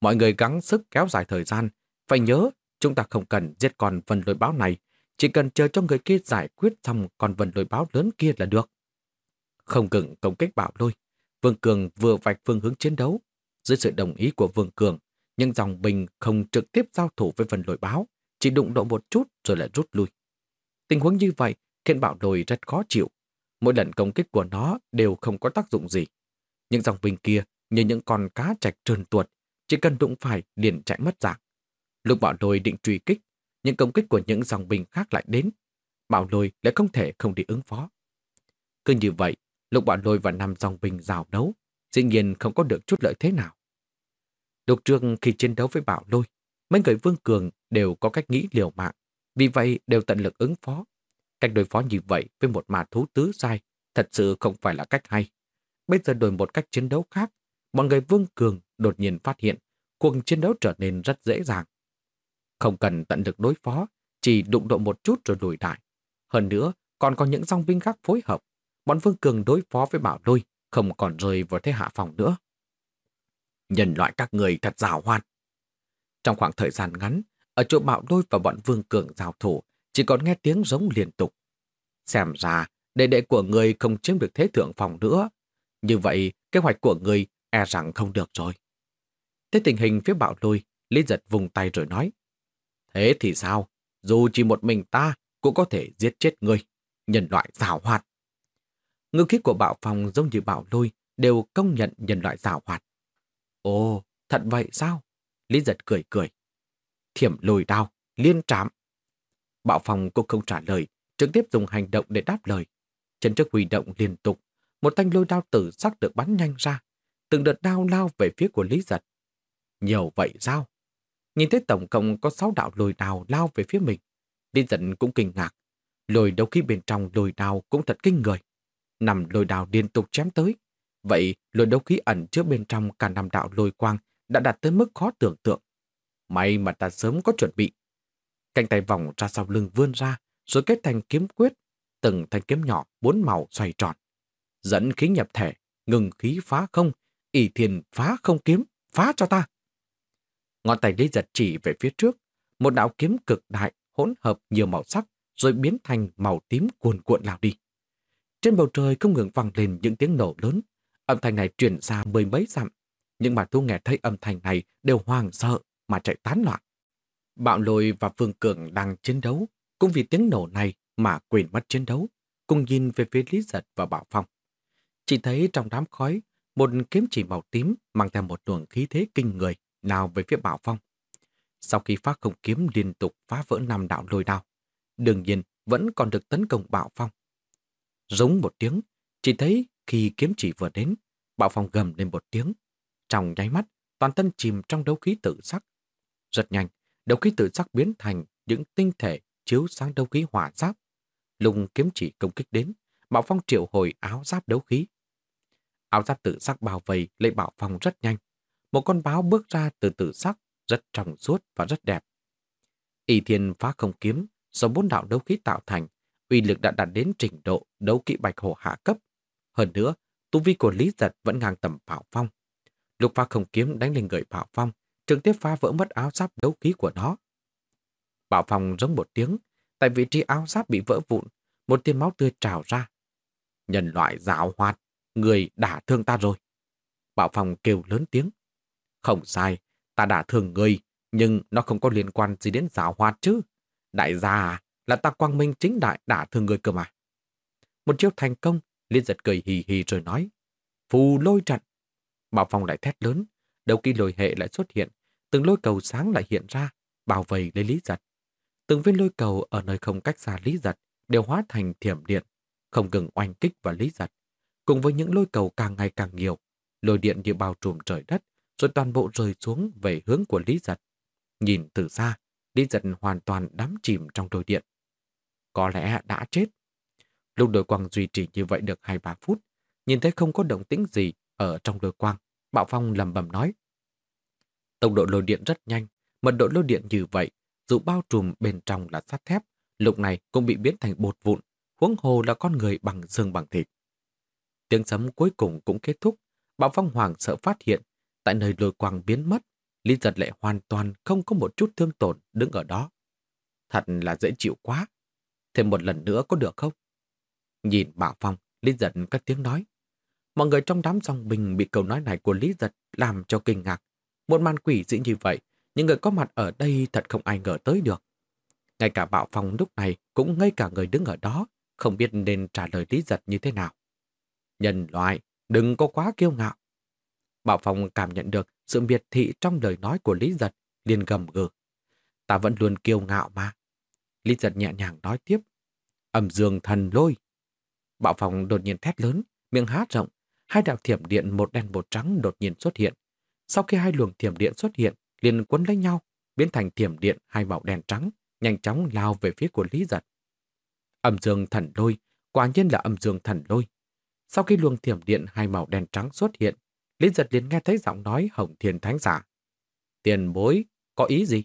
Mọi người gắng sức kéo dài thời gian, phải nhớ chúng ta không cần giết con vần lôi báo này, chỉ cần chờ cho người kia giải quyết xong con vần lôi báo lớn kia là được. Không ngừng công kích bạo lôi, Vương Cường vừa vạch phương hướng chiến đấu. Dưới sự đồng ý của Vương Cường, nhưng dòng bình không trực tiếp giao thủ với phần lội báo, chỉ đụng độ một chút rồi lại rút lui. Tình huống như vậy khiến bạo đồi rất khó chịu. Mỗi lần công kích của nó đều không có tác dụng gì. Những dòng bình kia như những con cá trạch trơn tuột, chỉ cần đụng phải liền chạy mất dạng. Lúc bạo lôi định truy kích, những công kích của những dòng bình khác lại đến. Bảo lôi lại không thể không đi ứng phó. Cứ như vậy, lúc bạo lôi và năm dòng bình rào đấu, dĩ nhiên không có được chút lợi thế nào. Lúc trước khi chiến đấu với bảo lôi, mấy người vương cường đều có cách nghĩ liều mạng, vì vậy đều tận lực ứng phó. Cách đối phó như vậy với một mà thú tứ sai thật sự không phải là cách hay. Bây giờ đổi một cách chiến đấu khác, bọn người vương cường đột nhiên phát hiện cuộc chiến đấu trở nên rất dễ dàng. Không cần tận lực đối phó, chỉ đụng độ một chút rồi lùi lại. Hơn nữa, còn có những dòng binh khác phối hợp. Bọn Vương Cường đối phó với Bảo Lôi không còn rơi vào thế hạ phòng nữa. Nhân loại các người thật rào hoan. Trong khoảng thời gian ngắn, ở chỗ bạo đôi và bọn Vương Cường giao thủ, chỉ còn nghe tiếng giống liên tục. Xem ra, đệ đệ của người không chiếm được thế thượng phòng nữa. Như vậy, kế hoạch của người e rằng không được rồi. Thế tình hình phía bạo Lôi, Lý giật vùng tay rồi nói. Thế thì sao? Dù chỉ một mình ta cũng có thể giết chết ngươi. Nhân loại rào hoạt. Ngư khí của bạo phòng giống như bạo lôi đều công nhận nhân loại rào hoạt. Ồ, thật vậy sao? Lý giật cười cười. Thiểm lùi đao, liên trạm. Bạo phòng cũng không trả lời, trực tiếp dùng hành động để đáp lời. Chân trước huy động liên tục, một thanh lôi đao tử sắc được bắn nhanh ra. Từng đợt đao lao về phía của Lý giật. Nhiều vậy sao? Nhìn thấy tổng cộng có 6 đạo lồi đào lao về phía mình. Lý Giật cũng kinh ngạc. Lồi đấu khí bên trong lồi đào cũng thật kinh người. Nằm lồi đào liên tục chém tới. Vậy lồi đấu khí ẩn trước bên trong cả năm đạo lôi quang đã đạt tới mức khó tưởng tượng. May mà ta sớm có chuẩn bị. Cánh tay vòng ra sau lưng vươn ra, rồi kết thành kiếm quyết. Từng thanh kiếm nhỏ bốn màu xoay tròn. Dẫn khí nhập thể, ngừng khí phá không, ỷ thiền phá không kiếm, phá cho ta. Ngón tay Lý giật chỉ về phía trước, một đạo kiếm cực đại hỗn hợp nhiều màu sắc rồi biến thành màu tím cuồn cuộn lao đi. Trên bầu trời không ngừng vang lên những tiếng nổ lớn, âm thanh này truyền ra mười mấy dặm, nhưng mà thu nghe thấy âm thanh này đều hoàng sợ mà chạy tán loạn. Bạo lôi và Phương Cường đang chiến đấu, cũng vì tiếng nổ này mà quên mất chiến đấu, cùng nhìn về phía Lý Giật và Bảo Phong. Chỉ thấy trong đám khói, một kiếm chỉ màu tím mang theo một luồng khí thế kinh người, nào về phía Bảo Phong. Sau khi phát không kiếm liên tục phá vỡ năm đạo lôi đao, đương nhiên vẫn còn được tấn công Bảo Phong. Giống một tiếng, chỉ thấy khi kiếm chỉ vừa đến, Bảo Phong gầm lên một tiếng. Trong nháy mắt, toàn thân chìm trong đấu khí tự sắc. Rất nhanh, đấu khí tự sắc biến thành những tinh thể chiếu sáng đấu khí hỏa giáp. Lùng kiếm chỉ công kích đến, Bảo Phong triệu hồi áo giáp đấu khí. Áo giáp tự sắc bao vây lấy Bảo Phong rất nhanh, một con báo bước ra từ tự sắc, rất trong suốt và rất đẹp. Y thiên phá không kiếm, do bốn đạo đấu khí tạo thành, uy lực đã đạt đến trình độ đấu kỵ bạch hổ hạ cấp. Hơn nữa, tu vi của Lý Giật vẫn ngang tầm Bảo Phong. Lục pha không kiếm đánh lên người Bảo Phong, trực tiếp phá vỡ mất áo giáp đấu khí của nó. Bảo Phong giống một tiếng, tại vị trí áo giáp bị vỡ vụn, một tia máu tươi trào ra. Nhân loại dạo hoạt, người đả thương ta rồi. Bảo Phong kêu lớn tiếng. Không sai, ta đã thương người, nhưng nó không có liên quan gì đến giáo hoạt chứ. Đại gia là ta quang minh chính đại đã thương người cơ mà. Một chiêu thành công Lý giật cười hì hì rồi nói, phù lôi trận. Bảo Phong lại thét lớn, đầu kỳ lôi hệ lại xuất hiện, từng lôi cầu sáng lại hiện ra, bảo vệ lấy Lý giật. Từng viên lôi cầu ở nơi không cách xa Lý giật đều hóa thành thiểm điện, không ngừng oanh kích vào Lý giật. Cùng với những lôi cầu càng ngày càng nhiều, lôi điện như bao trùm trời đất, rồi toàn bộ rơi xuống về hướng của Lý giật. Nhìn từ xa, Lý giật hoàn toàn đắm chìm trong đôi điện. Có lẽ đã chết. Lúc đôi quang duy trì như vậy được 2-3 phút, nhìn thấy không có động tĩnh gì ở trong đôi quang, Bạo Phong lầm bầm nói. Tốc độ lôi điện rất nhanh, mật độ lôi điện như vậy, dù bao trùm bên trong là sắt thép, lúc này cũng bị biến thành bột vụn, huống hồ là con người bằng xương bằng thịt. Tiếng sấm cuối cùng cũng kết thúc, Bạo Phong Hoàng sợ phát hiện, tại nơi lôi quang biến mất, Lý giật lại hoàn toàn không có một chút thương tổn đứng ở đó. Thật là dễ chịu quá. Thêm một lần nữa có được không? Nhìn Bảo Phong, Lý giật cất tiếng nói. Mọi người trong đám dòng bình bị câu nói này của Lý giật làm cho kinh ngạc. Một màn quỷ dị như vậy, những người có mặt ở đây thật không ai ngờ tới được. Ngay cả Bảo Phong lúc này cũng ngay cả người đứng ở đó, không biết nên trả lời Lý giật như thế nào. Nhân loại, đừng có quá kiêu ngạo. Bảo Phong cảm nhận được sự miệt thị trong lời nói của Lý Giật, liền gầm gừ. Ta vẫn luôn kiêu ngạo mà. Lý Giật nhẹ nhàng nói tiếp. Âm dương thần lôi bạo Phong đột nhiên thét lớn, miệng há rộng. Hai đạo thiểm điện một đen một trắng đột nhiên xuất hiện. Sau khi hai luồng thiểm điện xuất hiện, liền quấn lấy nhau, biến thành thiểm điện hai màu đen trắng, nhanh chóng lao về phía của Lý Giật. Âm dương thần lôi, quả nhiên là âm dương thần lôi. Sau khi luồng thiểm điện hai màu đen trắng xuất hiện, Lý giật liền nghe thấy giọng nói hồng thiên thánh giả. Tiền bối, có ý gì?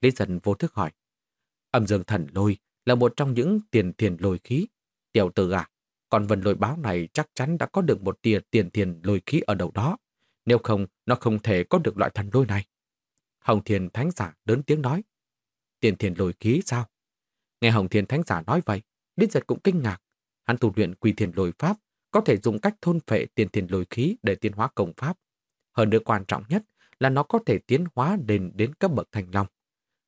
Lý giật vô thức hỏi. Âm dương thần lôi là một trong những tiền thiền lôi khí. Tiểu tử à, còn vần lôi báo này chắc chắn đã có được một tia tiền thiền lôi khí ở đầu đó. Nếu không, nó không thể có được loại thần lôi này. Hồng Thiên Thánh Giả lớn tiếng nói. Tiền thiền lôi khí sao? Nghe Hồng Thiên Thánh Giả nói vậy, đít giật cũng kinh ngạc. Hắn tu luyện quy thiền lôi pháp có thể dùng cách thôn phệ tiền thiền lôi khí để tiến hóa công pháp. Hơn nữa quan trọng nhất là nó có thể tiến hóa đến đến cấp bậc thanh long.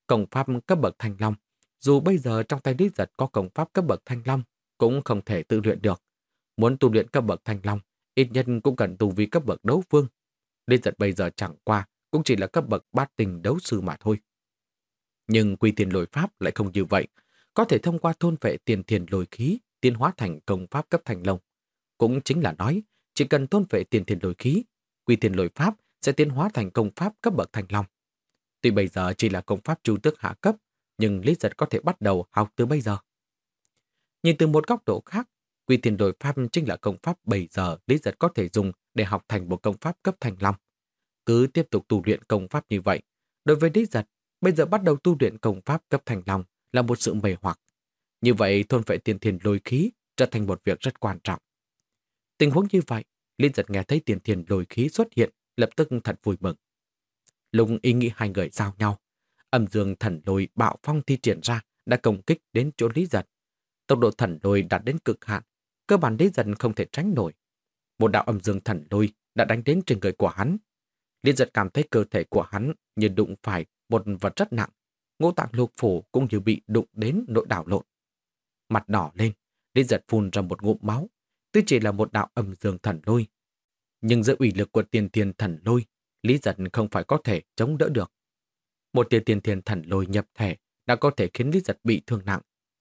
Công pháp cấp bậc thanh long, dù bây giờ trong tay đít Giật có công pháp cấp bậc thanh long, cũng không thể tự luyện được. Muốn tu luyện cấp bậc thanh long, ít nhất cũng cần tu vi cấp bậc đấu vương. Lý Giật bây giờ chẳng qua cũng chỉ là cấp bậc bát tình đấu sư mà thôi. Nhưng quy tiền lôi pháp lại không như vậy, có thể thông qua thôn vệ tiền thiền lôi khí tiến hóa thành công pháp cấp thanh long. Cũng chính là nói, chỉ cần thôn vệ tiền thiền lôi khí, quy tiền lôi pháp sẽ tiến hóa thành công pháp cấp bậc thành long. Tuy bây giờ chỉ là công pháp chu tước hạ cấp, nhưng Lý Giật có thể bắt đầu học từ bây giờ. Nhìn từ một góc độ khác, quy tiền đổi pháp chính là công pháp 7 giờ Lý Giật có thể dùng để học thành một công pháp cấp thành long. Cứ tiếp tục tu luyện công pháp như vậy, đối với Lý Giật, bây giờ bắt đầu tu luyện công pháp cấp thành long là một sự mề hoặc. Như vậy, thôn vệ tiền thiền lôi khí trở thành một việc rất quan trọng. Tình huống như vậy, lý giật nghe thấy tiền thiền lôi khí xuất hiện, lập tức thật vui mừng. Lùng ý nghĩ hai người giao nhau. Âm dương thần lôi bạo phong thi triển ra đã công kích đến chỗ Lý giật. Tốc độ thần lôi đạt đến cực hạn, cơ bản Lý giật không thể tránh nổi. Một đạo âm dương thần lôi đã đánh đến trên người của hắn. Lý giật cảm thấy cơ thể của hắn như đụng phải một vật rất nặng. Ngũ tạng lục phủ cũng như bị đụng đến nội đảo lộn. Mặt đỏ lên, Lý giật phun ra một ngụm máu, tuy chỉ là một đạo âm dương thần lôi. Nhưng giữa ủy lực của tiền tiền thần lôi, Lý Giật không phải có thể chống đỡ được. Một tiền tiền tiền thần lôi nhập thể đã có thể khiến Lý Giật bị thương nặng,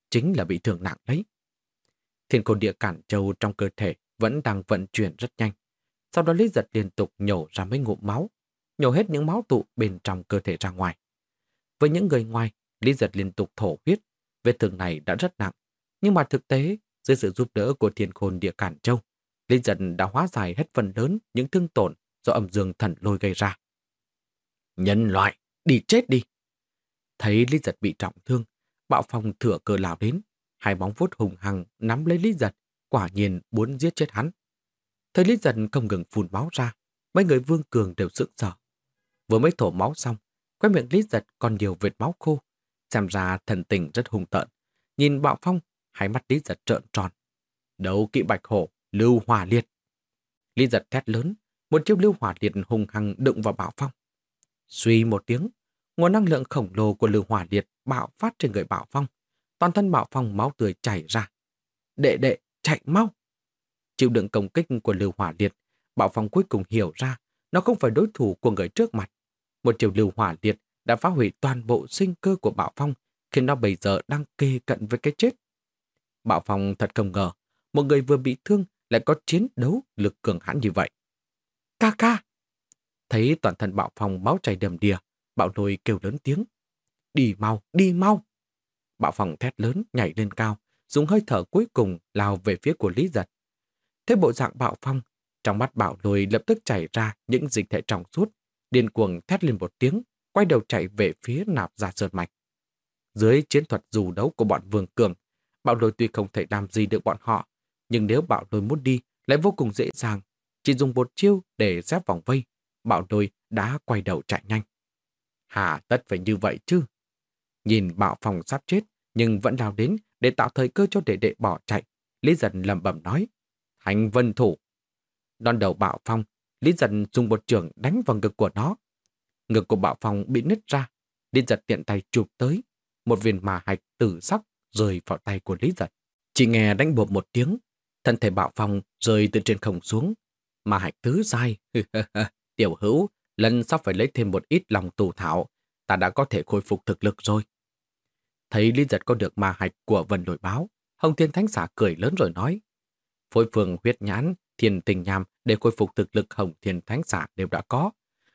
chính là bị thương nặng đấy. Thiên khôn địa cản châu trong cơ thể vẫn đang vận chuyển rất nhanh. Sau đó Lý Giật liên tục nhổ ra mấy ngụm máu, nhổ hết những máu tụ bên trong cơ thể ra ngoài. Với những người ngoài, Lý Giật liên tục thổ huyết, vết thương này đã rất nặng. Nhưng mà thực tế, dưới sự giúp đỡ của thiên khôn địa cản châu, lý giật đã hóa giải hết phần lớn những thương tổn do âm dương thần lôi gây ra. Nhân loại, đi chết đi! Thấy Lý Giật bị trọng thương, bạo phong thừa cơ lao đến, hai bóng vuốt hùng hằng nắm lấy Lý Giật, quả nhiên muốn giết chết hắn. Thấy Lý Giật không ngừng phun máu ra, mấy người vương cường đều sững sờ. Vừa mới thổ máu xong, quay miệng Lý Giật còn nhiều vệt máu khô, xem ra thần tình rất hung tợn. Nhìn bạo phong hai mắt Lý Giật trợn tròn. Đấu kỵ bạch hổ, lưu hỏa liệt. Lý Giật thét lớn, một chiếc lưu hỏa liệt hùng hăng đụng vào Bạo Phong. Suy một tiếng, nguồn năng lượng khổng lồ của lửa hỏa liệt bạo phát trên người Bảo Phong. Toàn thân Bảo Phong máu tươi chảy ra. Đệ đệ, chạy mau! chịu đựng công kích của lưu hỏa liệt, Bảo Phong cuối cùng hiểu ra nó không phải đối thủ của người trước mặt. Một chiều lưu hỏa liệt đã phá hủy toàn bộ sinh cơ của Bảo Phong, khiến nó bây giờ đang kề cận với cái chết. Bảo Phong thật không ngờ, một người vừa bị thương lại có chiến đấu lực cường hãn như vậy. Ca ca! Thấy toàn thân Bảo Phong máu chảy đầm đìa, Bảo Lôi kêu lớn tiếng. Đi mau, đi mau! Bạo Phong thét lớn nhảy lên cao, dùng hơi thở cuối cùng lao về phía của Lý Giật. Thế bộ dạng bạo Phong, trong mắt bạo Lôi lập tức chảy ra những dịch thể trong suốt, điên cuồng thét lên một tiếng, quay đầu chạy về phía nạp ra sơn mạch. Dưới chiến thuật dù đấu của bọn Vương Cường, bạo Lôi tuy không thể làm gì được bọn họ, nhưng nếu bạo Lôi muốn đi lại vô cùng dễ dàng, chỉ dùng một chiêu để xếp vòng vây, bạo Lôi đã quay đầu chạy nhanh. Hà tất phải như vậy chứ? Nhìn bạo Phong sắp chết, nhưng vẫn lao đến để tạo thời cơ cho đệ đệ bỏ chạy. Lý Dần lầm bẩm nói, Hành vân thủ. Đòn đầu bạo Phong, Lý Dần dùng một trường đánh vào ngực của nó. Ngực của bạo Phong bị nứt ra, Lý Giật tiện tay chụp tới, một viên mà hạch tử sắc rơi vào tay của Lý Giật. Chỉ nghe đánh bộp một tiếng, thân thể bạo Phong rơi từ trên không xuống. Mà hạch tứ dai, tiểu hữu, lần sau phải lấy thêm một ít lòng tù thảo, ta đã có thể khôi phục thực lực rồi. Thấy Lý Giật có được ma hạch của vần đổi báo, Hồng Thiên Thánh Xả cười lớn rồi nói. Phối phường huyết nhãn, thiền tình nham để khôi phục thực lực Hồng Thiên Thánh Xả đều đã có.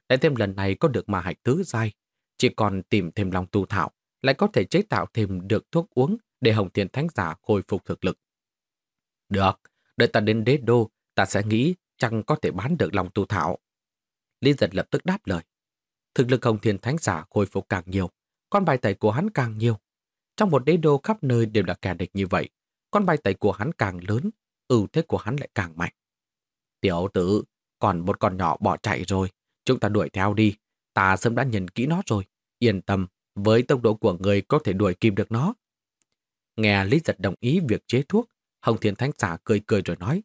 Lại thêm lần này có được ma hạch tứ dai, chỉ còn tìm thêm lòng tu thảo, lại có thể chế tạo thêm được thuốc uống để Hồng Thiên Thánh Giả khôi phục thực lực. Được, đợi ta đến đế đô, ta sẽ nghĩ chẳng có thể bán được lòng tu thảo. Lý giật lập tức đáp lời. Thực lực Hồng Thiên Thánh Giả khôi phục càng nhiều, con bài tẩy của hắn càng nhiều. Trong một đế đô khắp nơi đều là kẻ địch như vậy, con bài tẩy của hắn càng lớn, ưu thế của hắn lại càng mạnh. Tiểu tử, còn một con nhỏ bỏ chạy rồi, chúng ta đuổi theo đi, ta sớm đã nhìn kỹ nó rồi, yên tâm, với tốc độ của người có thể đuổi kịp được nó. Nghe Lý Giật đồng ý việc chế thuốc, Hồng Thiên Thánh Giả cười cười rồi nói.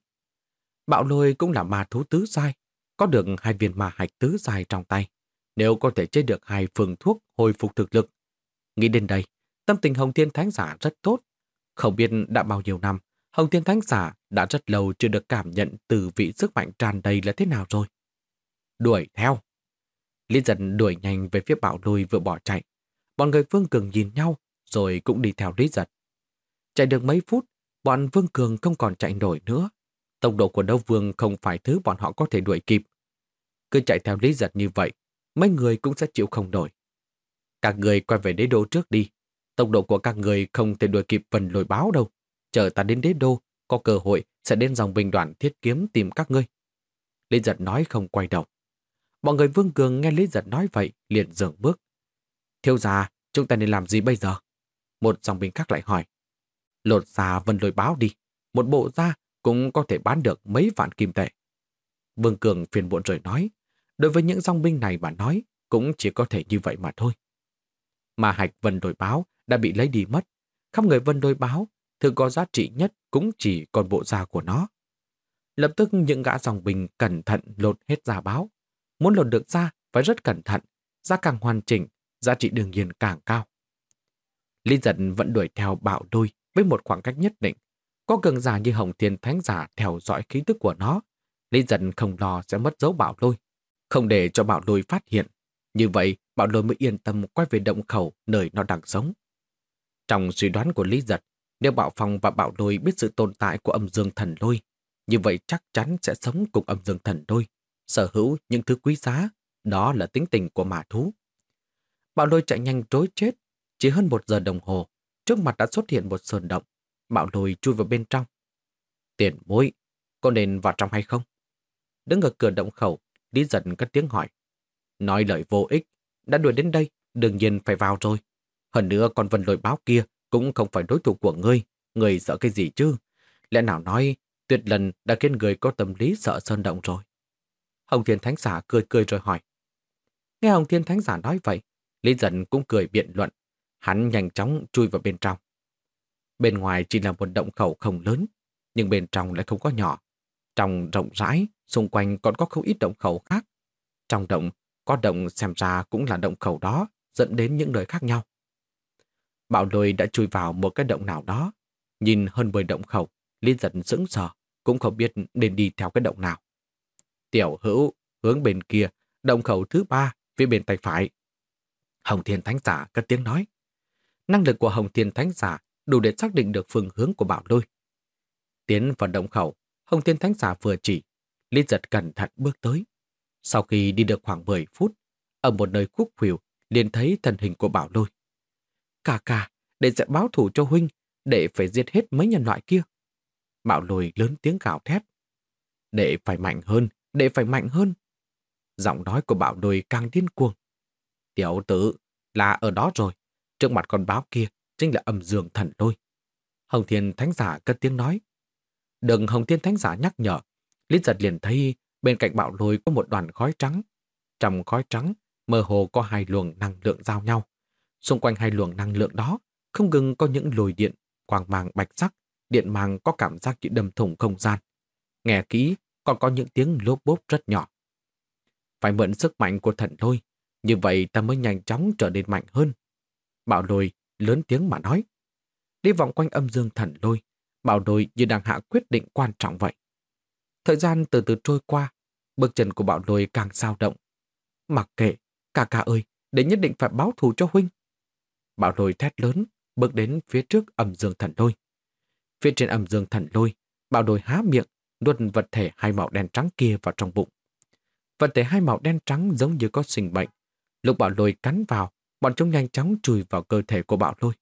Bạo lôi cũng là ma thú tứ sai, có được hai viên ma hạch tứ dài trong tay. Nếu có thể chế được hai phương thuốc hồi phục thực lực. Nghĩ đến đây, tâm tình Hồng Thiên Thánh Giả rất tốt. Không biết đã bao nhiêu năm, Hồng Thiên Thánh Giả đã rất lâu chưa được cảm nhận từ vị sức mạnh tràn đầy là thế nào rồi. Đuổi theo. Lý giật đuổi nhanh về phía bạo lôi vừa bỏ chạy. Bọn người Vương Cường nhìn nhau rồi cũng đi theo Lý giật. Chạy được mấy phút, bọn Vương Cường không còn chạy nổi nữa. Tốc độ của đấu vương không phải thứ bọn họ có thể đuổi kịp. Cứ chạy theo Lý giật như vậy, mấy người cũng sẽ chịu không nổi. Các người quay về đế đô trước đi. Tốc độ của các người không thể đuổi kịp phần lồi báo đâu. Chờ ta đến đế đô, có cơ hội sẽ đến dòng bình đoàn thiết kiếm tìm các ngươi. Lý giật nói không quay đầu. Mọi người vương cường nghe Lý giật nói vậy liền dừng bước. Thiếu gia, chúng ta nên làm gì bây giờ? Một dòng binh khác lại hỏi. Lột xà vân lôi báo đi. Một bộ da cũng có thể bán được mấy vạn kim tệ. Vương Cường phiền muộn rồi nói. Đối với những dòng binh này mà nói, cũng chỉ có thể như vậy mà thôi. Mà hạch vân đôi báo đã bị lấy đi mất. Khắp người vân đôi báo, thường có giá trị nhất cũng chỉ còn bộ da của nó. Lập tức những gã dòng binh cẩn thận lột hết da báo. Muốn lột được da phải rất cẩn thận, da càng hoàn chỉnh, giá trị đương nhiên càng cao. Lý giận vẫn đuổi theo bạo đôi với một khoảng cách nhất định. Có cường giả như Hồng Thiên Thánh Giả theo dõi khí tức của nó. Lý giận không lo sẽ mất dấu bạo lôi. Không để cho bạo lôi phát hiện. Như vậy, bạo lôi mới yên tâm quay về động khẩu nơi nó đang sống. Trong suy đoán của Lý Giật, nếu Bạo Phong và Bạo Lôi biết sự tồn tại của âm dương thần lôi, như vậy chắc chắn sẽ sống cùng âm dương thần lôi, sở hữu những thứ quý giá, đó là tính tình của mã thú. Bạo lôi chạy nhanh trối chết. Chỉ hơn một giờ đồng hồ, trước mặt đã xuất hiện một sơn động. Bạo lôi chui vào bên trong. Tiền bối, có nên vào trong hay không? Đứng ở cửa động khẩu, Lý giận cất tiếng hỏi. Nói lời vô ích, đã đuổi đến đây, đương nhiên phải vào rồi. Hơn nữa con vân lôi báo kia cũng không phải đối thủ của ngươi, ngươi sợ cái gì chứ? Lẽ nào nói tuyệt lần đã khiến người có tâm lý sợ sơn động rồi? Hồng Thiên Thánh Giả cười cười rồi hỏi. Nghe Hồng Thiên Thánh Giả nói vậy, Lý Dân cũng cười biện luận. Hắn nhanh chóng chui vào bên trong. Bên ngoài chỉ là một động khẩu không lớn, nhưng bên trong lại không có nhỏ. Trong rộng rãi, xung quanh còn có không ít động khẩu khác. Trong động, có động xem ra cũng là động khẩu đó, dẫn đến những nơi khác nhau. Bảo lôi đã chui vào một cái động nào đó. Nhìn hơn 10 động khẩu, liên giật sững sờ, cũng không biết nên đi theo cái động nào. Tiểu hữu, hướng bên kia, động khẩu thứ ba, phía bên tay phải. Hồng Thiên Thánh Giả cất tiếng nói. Năng lực của Hồng Thiên Thánh Giả đủ để xác định được phương hướng của bảo lôi. Tiến vào động khẩu, Hồng Thiên Thánh Giả vừa chỉ, Lý giật cẩn thận bước tới. Sau khi đi được khoảng 10 phút, ở một nơi khúc khuỷu, liền thấy thân hình của bảo lôi. Cả cả, để sẽ báo thủ cho huynh, để phải giết hết mấy nhân loại kia. Bảo lôi lớn tiếng gào thét. Để phải mạnh hơn, để phải mạnh hơn. Giọng nói của bảo lôi càng điên cuồng. Tiểu tử, là ở đó rồi. Trước mặt con báo kia chính là âm dương thần lôi. Hồng Thiên Thánh Giả cất tiếng nói. Đừng Hồng Thiên Thánh Giả nhắc nhở. Lý giật liền thấy bên cạnh bạo lôi có một đoàn khói trắng. Trong khói trắng, mơ hồ có hai luồng năng lượng giao nhau. Xung quanh hai luồng năng lượng đó, không ngừng có những lồi điện, quang màng bạch sắc, điện màng có cảm giác như đâm thủng không gian. Nghe kỹ, còn có những tiếng lốp bốp rất nhỏ. Phải mượn sức mạnh của thần lôi, như vậy ta mới nhanh chóng trở nên mạnh hơn. Bảo lôi lớn tiếng mà nói. Đi vòng quanh âm dương thần lôi, bảo Đôi như đang hạ quyết định quan trọng vậy. Thời gian từ từ trôi qua, bước chân của bảo Đôi càng sao động. Mặc kệ, ca ca ơi, để nhất định phải báo thù cho huynh. Bảo Đôi thét lớn, bước đến phía trước âm dương thần lôi. Phía trên âm dương thần lôi, bảo Đôi há miệng, nuốt vật thể hai màu đen trắng kia vào trong bụng. Vật thể hai màu đen trắng giống như có sinh bệnh. Lúc bảo lôi cắn vào, bọn chúng nhanh chóng chui vào cơ thể của bảo lôi.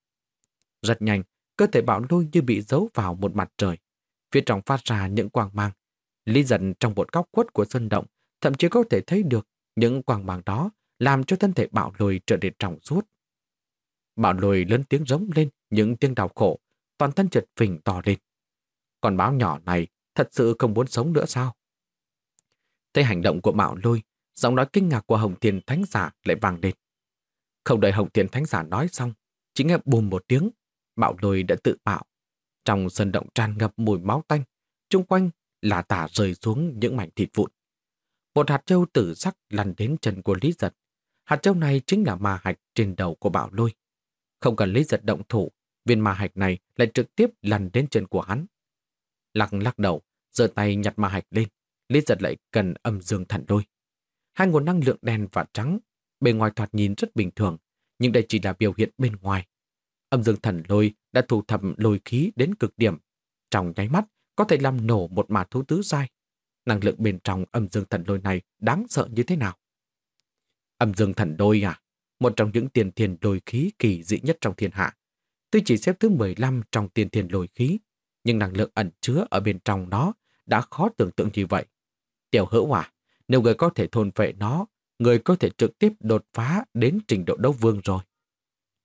Rất nhanh, cơ thể bảo lôi như bị giấu vào một mặt trời. Phía trong phát ra những quang mang. Lý giận trong một góc quất của sân động, thậm chí có thể thấy được những quang mang đó làm cho thân thể bạo lôi trở nên trọng suốt. bạo lôi lớn tiếng rống lên những tiếng đau khổ, toàn thân chợt phình to lên. Còn báo nhỏ này thật sự không muốn sống nữa sao? Thấy hành động của bạo lôi, giọng nói kinh ngạc của Hồng Thiên Thánh Giả lại vang lên. Không đợi Hồng Thiên Thánh Giả nói xong, chỉ nghe bùm một tiếng, Bạo lôi đã tự bạo. Trong sân động tràn ngập mùi máu tanh, chung quanh là tả rơi xuống những mảnh thịt vụn. Một hạt châu tử sắc lăn đến chân của Lý Giật. Hạt châu này chính là ma hạch trên đầu của Bạo Lôi. Không cần Lý Giật động thủ, viên ma hạch này lại trực tiếp lăn đến chân của hắn. Lắc lắc đầu, giơ tay nhặt ma hạch lên, Lý Giật lại cần âm dương thần đôi. Hai nguồn năng lượng đen và trắng, bề ngoài thoạt nhìn rất bình thường, nhưng đây chỉ là biểu hiện bên ngoài. Âm dương thần lôi đã thu thập lôi khí đến cực điểm. Trong nháy mắt, có thể làm nổ một mà thú tứ dai. Năng lượng bên trong âm dương thần lôi này đáng sợ như thế nào? Âm dương thần lôi à? Một trong những tiền thiền lôi khí kỳ dị nhất trong thiên hạ. Tuy chỉ xếp thứ 15 trong tiền thiền lôi khí, nhưng năng lượng ẩn chứa ở bên trong nó đã khó tưởng tượng như vậy. Tiểu hữu à, nếu người có thể thôn vệ nó, người có thể trực tiếp đột phá đến trình độ đấu vương rồi.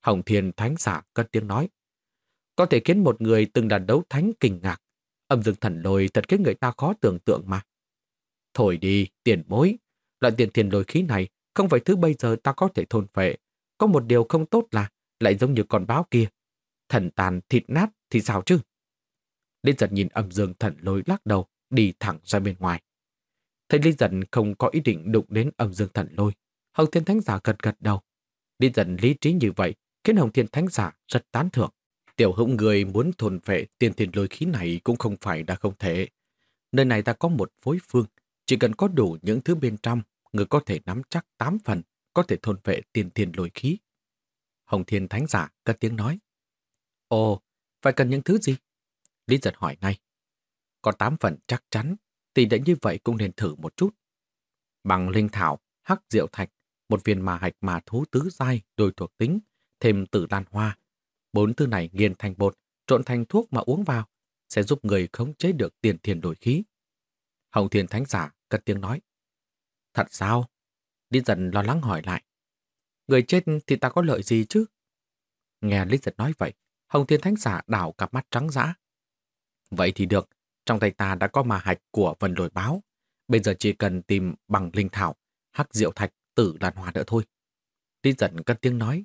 Hồng Thiên Thánh Giả cất tiếng nói. Có thể khiến một người từng là đấu thánh kinh ngạc. Âm dương thần lôi thật khiến người ta khó tưởng tượng mà. Thôi đi, tiền bối. Loại tiền thiền lôi khí này không phải thứ bây giờ ta có thể thôn phệ. Có một điều không tốt là lại giống như con báo kia. Thần tàn thịt nát thì sao chứ? Linh giật nhìn âm dương thần lôi lắc đầu, đi thẳng ra bên ngoài. Thấy Linh giật không có ý định đụng đến âm dương thần lôi. Hồng Thiên Thánh Giả gật gật đầu. Linh giật lý trí như vậy khiến Hồng Thiên Thánh Giả rất tán thưởng. Tiểu hữu người muốn thôn vệ tiền thiền lôi khí này cũng không phải đã không thể. Nơi này ta có một phối phương, chỉ cần có đủ những thứ bên trong, người có thể nắm chắc 8 phần, có thể thôn vệ tiền thiền lôi khí. Hồng Thiên Thánh Giả cất tiếng nói. Ồ, phải cần những thứ gì? Lý giật hỏi ngay. Có 8 phần chắc chắn, thì lệ như vậy cũng nên thử một chút. Bằng linh thảo, hắc diệu thạch, một viên mà hạch mà thú tứ dai đôi thuộc tính, thêm tử lan hoa. Bốn thứ này nghiền thành bột, trộn thành thuốc mà uống vào, sẽ giúp người khống chế được tiền thiền đổi khí. Hồng Thiên Thánh Giả cất tiếng nói. Thật sao? Lý giật lo lắng hỏi lại. Người chết thì ta có lợi gì chứ? Nghe Lý giật nói vậy, Hồng Thiên Thánh Giả đảo cặp mắt trắng dã. Vậy thì được, trong tay ta đã có mà hạch của vần lồi báo. Bây giờ chỉ cần tìm bằng linh thảo, hắc diệu thạch, tử lan hoa nữa thôi. Lý giật cất tiếng nói.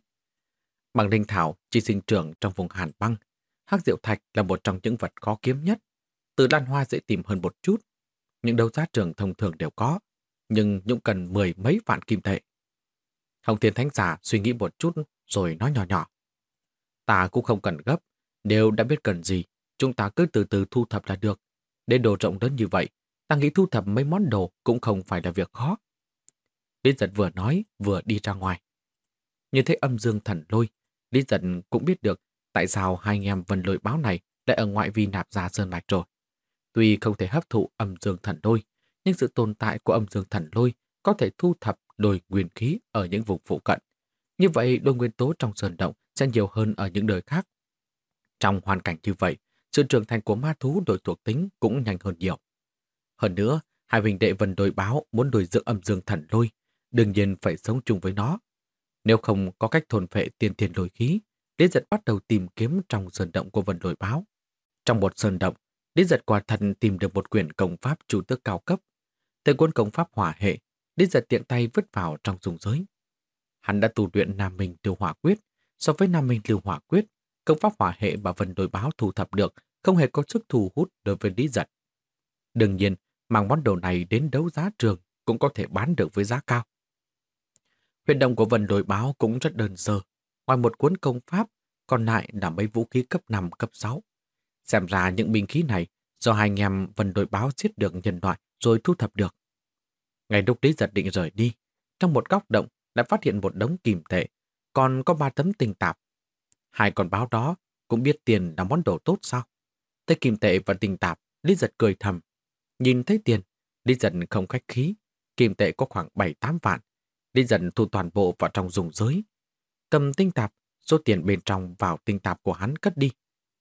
Bằng linh thảo chỉ sinh trưởng trong vùng hàn băng. Hắc diệu thạch là một trong những vật khó kiếm nhất. từ lan hoa dễ tìm hơn một chút, những đấu giá trường thông thường đều có, nhưng cũng cần mười mấy vạn kim tệ. Hồng Thiên Thánh Giả suy nghĩ một chút rồi nói nhỏ nhỏ. Ta cũng không cần gấp, nếu đã biết cần gì, chúng ta cứ từ từ thu thập là được. Đế đồ rộng lớn như vậy, ta nghĩ thu thập mấy món đồ cũng không phải là việc khó. Lý giật vừa nói, vừa đi ra ngoài. Nhìn thấy âm dương thần lôi, Lý giật cũng biết được tại sao hai anh em vân lôi báo này lại ở ngoại vi nạp ra sơn mạch rồi. Tuy không thể hấp thụ âm dương thần lôi, nhưng sự tồn tại của âm dương thần lôi có thể thu thập đồi nguyên khí ở những vùng phụ cận. Như vậy, đôi nguyên tố trong sơn động sẽ nhiều hơn ở những nơi khác. Trong hoàn cảnh như vậy, sự trưởng thành của ma thú đổi thuộc tính cũng nhanh hơn nhiều. Hơn nữa, hai huynh đệ vần Đội báo muốn đổi dưỡng âm dương thần lôi, đương nhiên phải sống chung với nó. Nếu không có cách thôn phệ tiên thiên lôi khí, Lý Giật bắt đầu tìm kiếm trong sơn động của vần lôi báo. Trong một sơn động, Lý Giật quả thần tìm được một quyển công pháp chủ tước cao cấp. Từ cuốn công pháp hỏa hệ, Lý Giật tiện tay vứt vào trong dùng giới. Hắn đã tu luyện Nam Minh tiêu Hỏa Quyết. So với Nam Minh Lưu Hỏa Quyết, công pháp hỏa hệ mà vần đối báo thu thập được không hề có sức thu hút đối với Lý Giật. Đương nhiên, mang món đồ này đến đấu giá trường cũng có thể bán được với giá cao. Huyền động của vần đồi báo cũng rất đơn sơ. Ngoài một cuốn công pháp, còn lại là mấy vũ khí cấp 5, cấp 6. Xem ra những binh khí này do hai anh em vần đội báo giết được nhân loại rồi thu thập được. Ngày lúc Lý giật định rời đi, trong một góc động đã phát hiện một đống kìm tệ, còn có ba tấm tình tạp. Hai con báo đó cũng biết tiền là món đồ tốt sao? Thấy kìm tệ và tình tạp, Lý giật cười thầm. Nhìn thấy tiền, Lý giật không khách khí. Kìm tệ có khoảng 7-8 vạn. Lý dần thu toàn bộ vào trong dùng giới. Cầm tinh tạp, số tiền bên trong vào tinh tạp của hắn cất đi.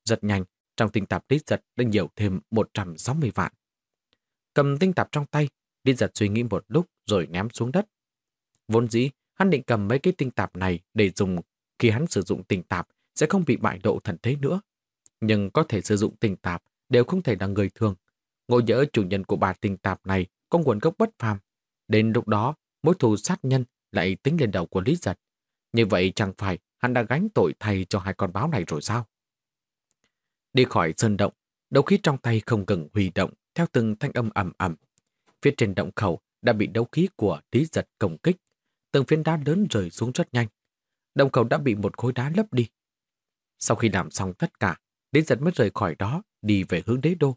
Giật nhanh, trong tinh tạp Lý giật đã nhiều thêm 160 vạn. Cầm tinh tạp trong tay, Lý giật suy nghĩ một lúc rồi ném xuống đất. Vốn dĩ, hắn định cầm mấy cái tinh tạp này để dùng khi hắn sử dụng tinh tạp sẽ không bị bại độ thần thế nữa. Nhưng có thể sử dụng tinh tạp đều không thể là người thường. Ngộ nhỡ chủ nhân của bà tinh tạp này có nguồn gốc bất phàm. Đến lúc đó, mối thù sát nhân lại tính lên đầu của Lý Giật. Như vậy chẳng phải hắn đã gánh tội thay cho hai con báo này rồi sao? Đi khỏi sơn động, đấu khí trong tay không ngừng huy động theo từng thanh âm ầm ầm. Phía trên động khẩu đã bị đấu khí của Lý Giật công kích. Từng phiến đá lớn rơi xuống rất nhanh. Động khẩu đã bị một khối đá lấp đi. Sau khi làm xong tất cả, Lý Giật mới rời khỏi đó, đi về hướng đế đô.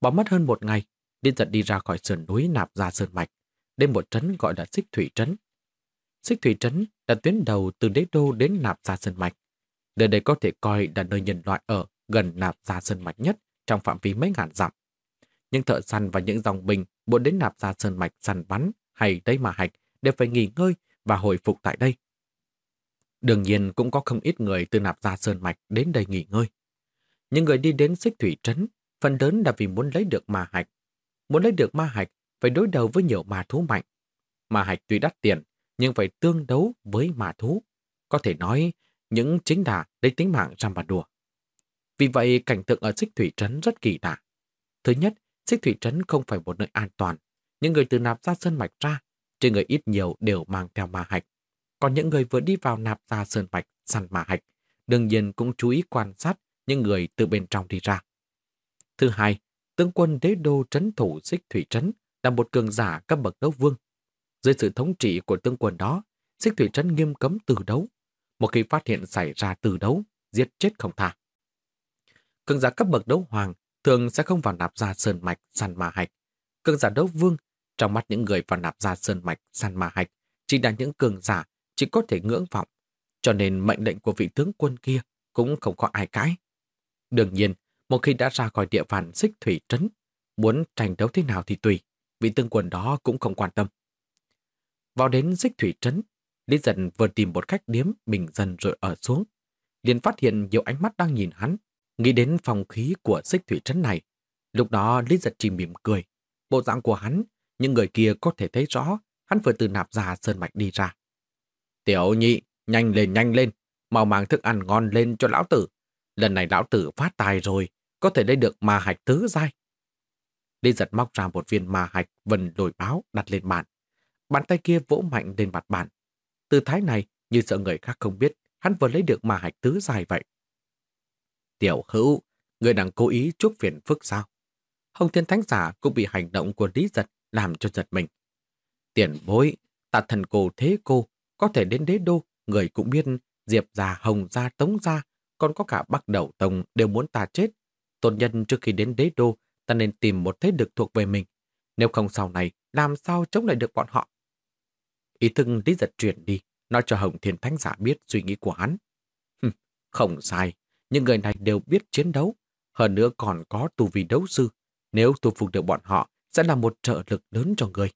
Bỏ mất hơn một ngày, Lý Giật đi ra khỏi sườn núi nạp ra sơn mạch, đến một trấn gọi là Xích Thủy Trấn. Xích Thủy Trấn là tuyến đầu từ đế đô đến nạp ra sơn mạch. Nơi đây có thể coi là nơi nhân loại ở gần nạp ra sơn mạch nhất trong phạm vi mấy ngàn dặm. Những thợ săn và những dòng binh muốn đến nạp ra sơn mạch săn bắn hay đây mà hạch đều phải nghỉ ngơi và hồi phục tại đây. Đương nhiên cũng có không ít người từ nạp ra sơn mạch đến đây nghỉ ngơi. Những người đi đến xích thủy trấn, phần lớn là vì muốn lấy được ma hạch. Muốn lấy được ma hạch phải đối đầu với nhiều ma thú mạnh. Ma hạch tuy đắt tiền, nhưng phải tương đấu với ma thú. Có thể nói, những chính là lấy tính mạng ra mà đùa. Vì vậy, cảnh tượng ở xích thủy trấn rất kỳ lạ. Thứ nhất, xích thủy trấn không phải một nơi an toàn. Những người từ nạp ra sơn mạch ra, trên người ít nhiều đều mang theo ma hạch. Còn những người vừa đi vào nạp ra sơn mạch săn ma hạch, đương nhiên cũng chú ý quan sát những người từ bên trong đi ra. Thứ hai, tướng quân đế đô trấn thủ xích thủy trấn là một cường giả cấp bậc đấu vương. Dưới sự thống trị của tướng quân đó, xích thủy trấn nghiêm cấm từ đấu. Một khi phát hiện xảy ra từ đấu, giết chết không tha. Cường giả cấp bậc đấu hoàng thường sẽ không vào nạp ra sơn mạch săn ma hạch. Cường giả đấu vương, trong mắt những người vào nạp ra sơn mạch săn ma hạch, chỉ là những cường giả chỉ có thể ngưỡng vọng. Cho nên mệnh lệnh của vị tướng quân kia cũng không có ai cãi. Đương nhiên, một khi đã ra khỏi địa phận xích thủy trấn, muốn tranh đấu thế nào thì tùy, vị tướng quân đó cũng không quan tâm. Vào đến xích thủy trấn, Lý Dân vừa tìm một khách điếm bình dân rồi ở xuống. liền phát hiện nhiều ánh mắt đang nhìn hắn, nghĩ đến phòng khí của xích thủy trấn này. Lúc đó Lý Dân chỉ mỉm cười. Bộ dạng của hắn, những người kia có thể thấy rõ hắn vừa từ nạp già sơn mạch đi ra. Tiểu nhị, nhanh lên nhanh lên, mau mang thức ăn ngon lên cho lão tử. Lần này lão tử phát tài rồi, có thể lấy được ma hạch tứ giai. Lý giật móc ra một viên ma hạch vần đổi báo đặt lên bàn. Bàn tay kia vỗ mạnh lên mặt bàn. Từ thái này, như sợ người khác không biết, hắn vừa lấy được ma hạch tứ dài vậy. Tiểu hữu, người đang cố ý chuốc phiền phức sao? Hồng Thiên Thánh Giả cũng bị hành động của Lý Giật làm cho giật mình. Tiền bối, tạ thần cô thế cô, có thể đến đế đô, người cũng biết Diệp già, Hồng gia, Tống gia, còn có cả Bắc Đầu Tông đều muốn ta chết. Tôn nhân trước khi đến đế đô ta nên tìm một thế lực thuộc về mình. Nếu không sau này, làm sao chống lại được bọn họ? Ý thức Lý Giật truyền đi, nói cho Hồng Thiên Thánh Giả biết suy nghĩ của hắn. không sai, những người này đều biết chiến đấu, hơn nữa còn có tu vi đấu sư. Nếu tu phục được bọn họ, sẽ là một trợ lực lớn cho người.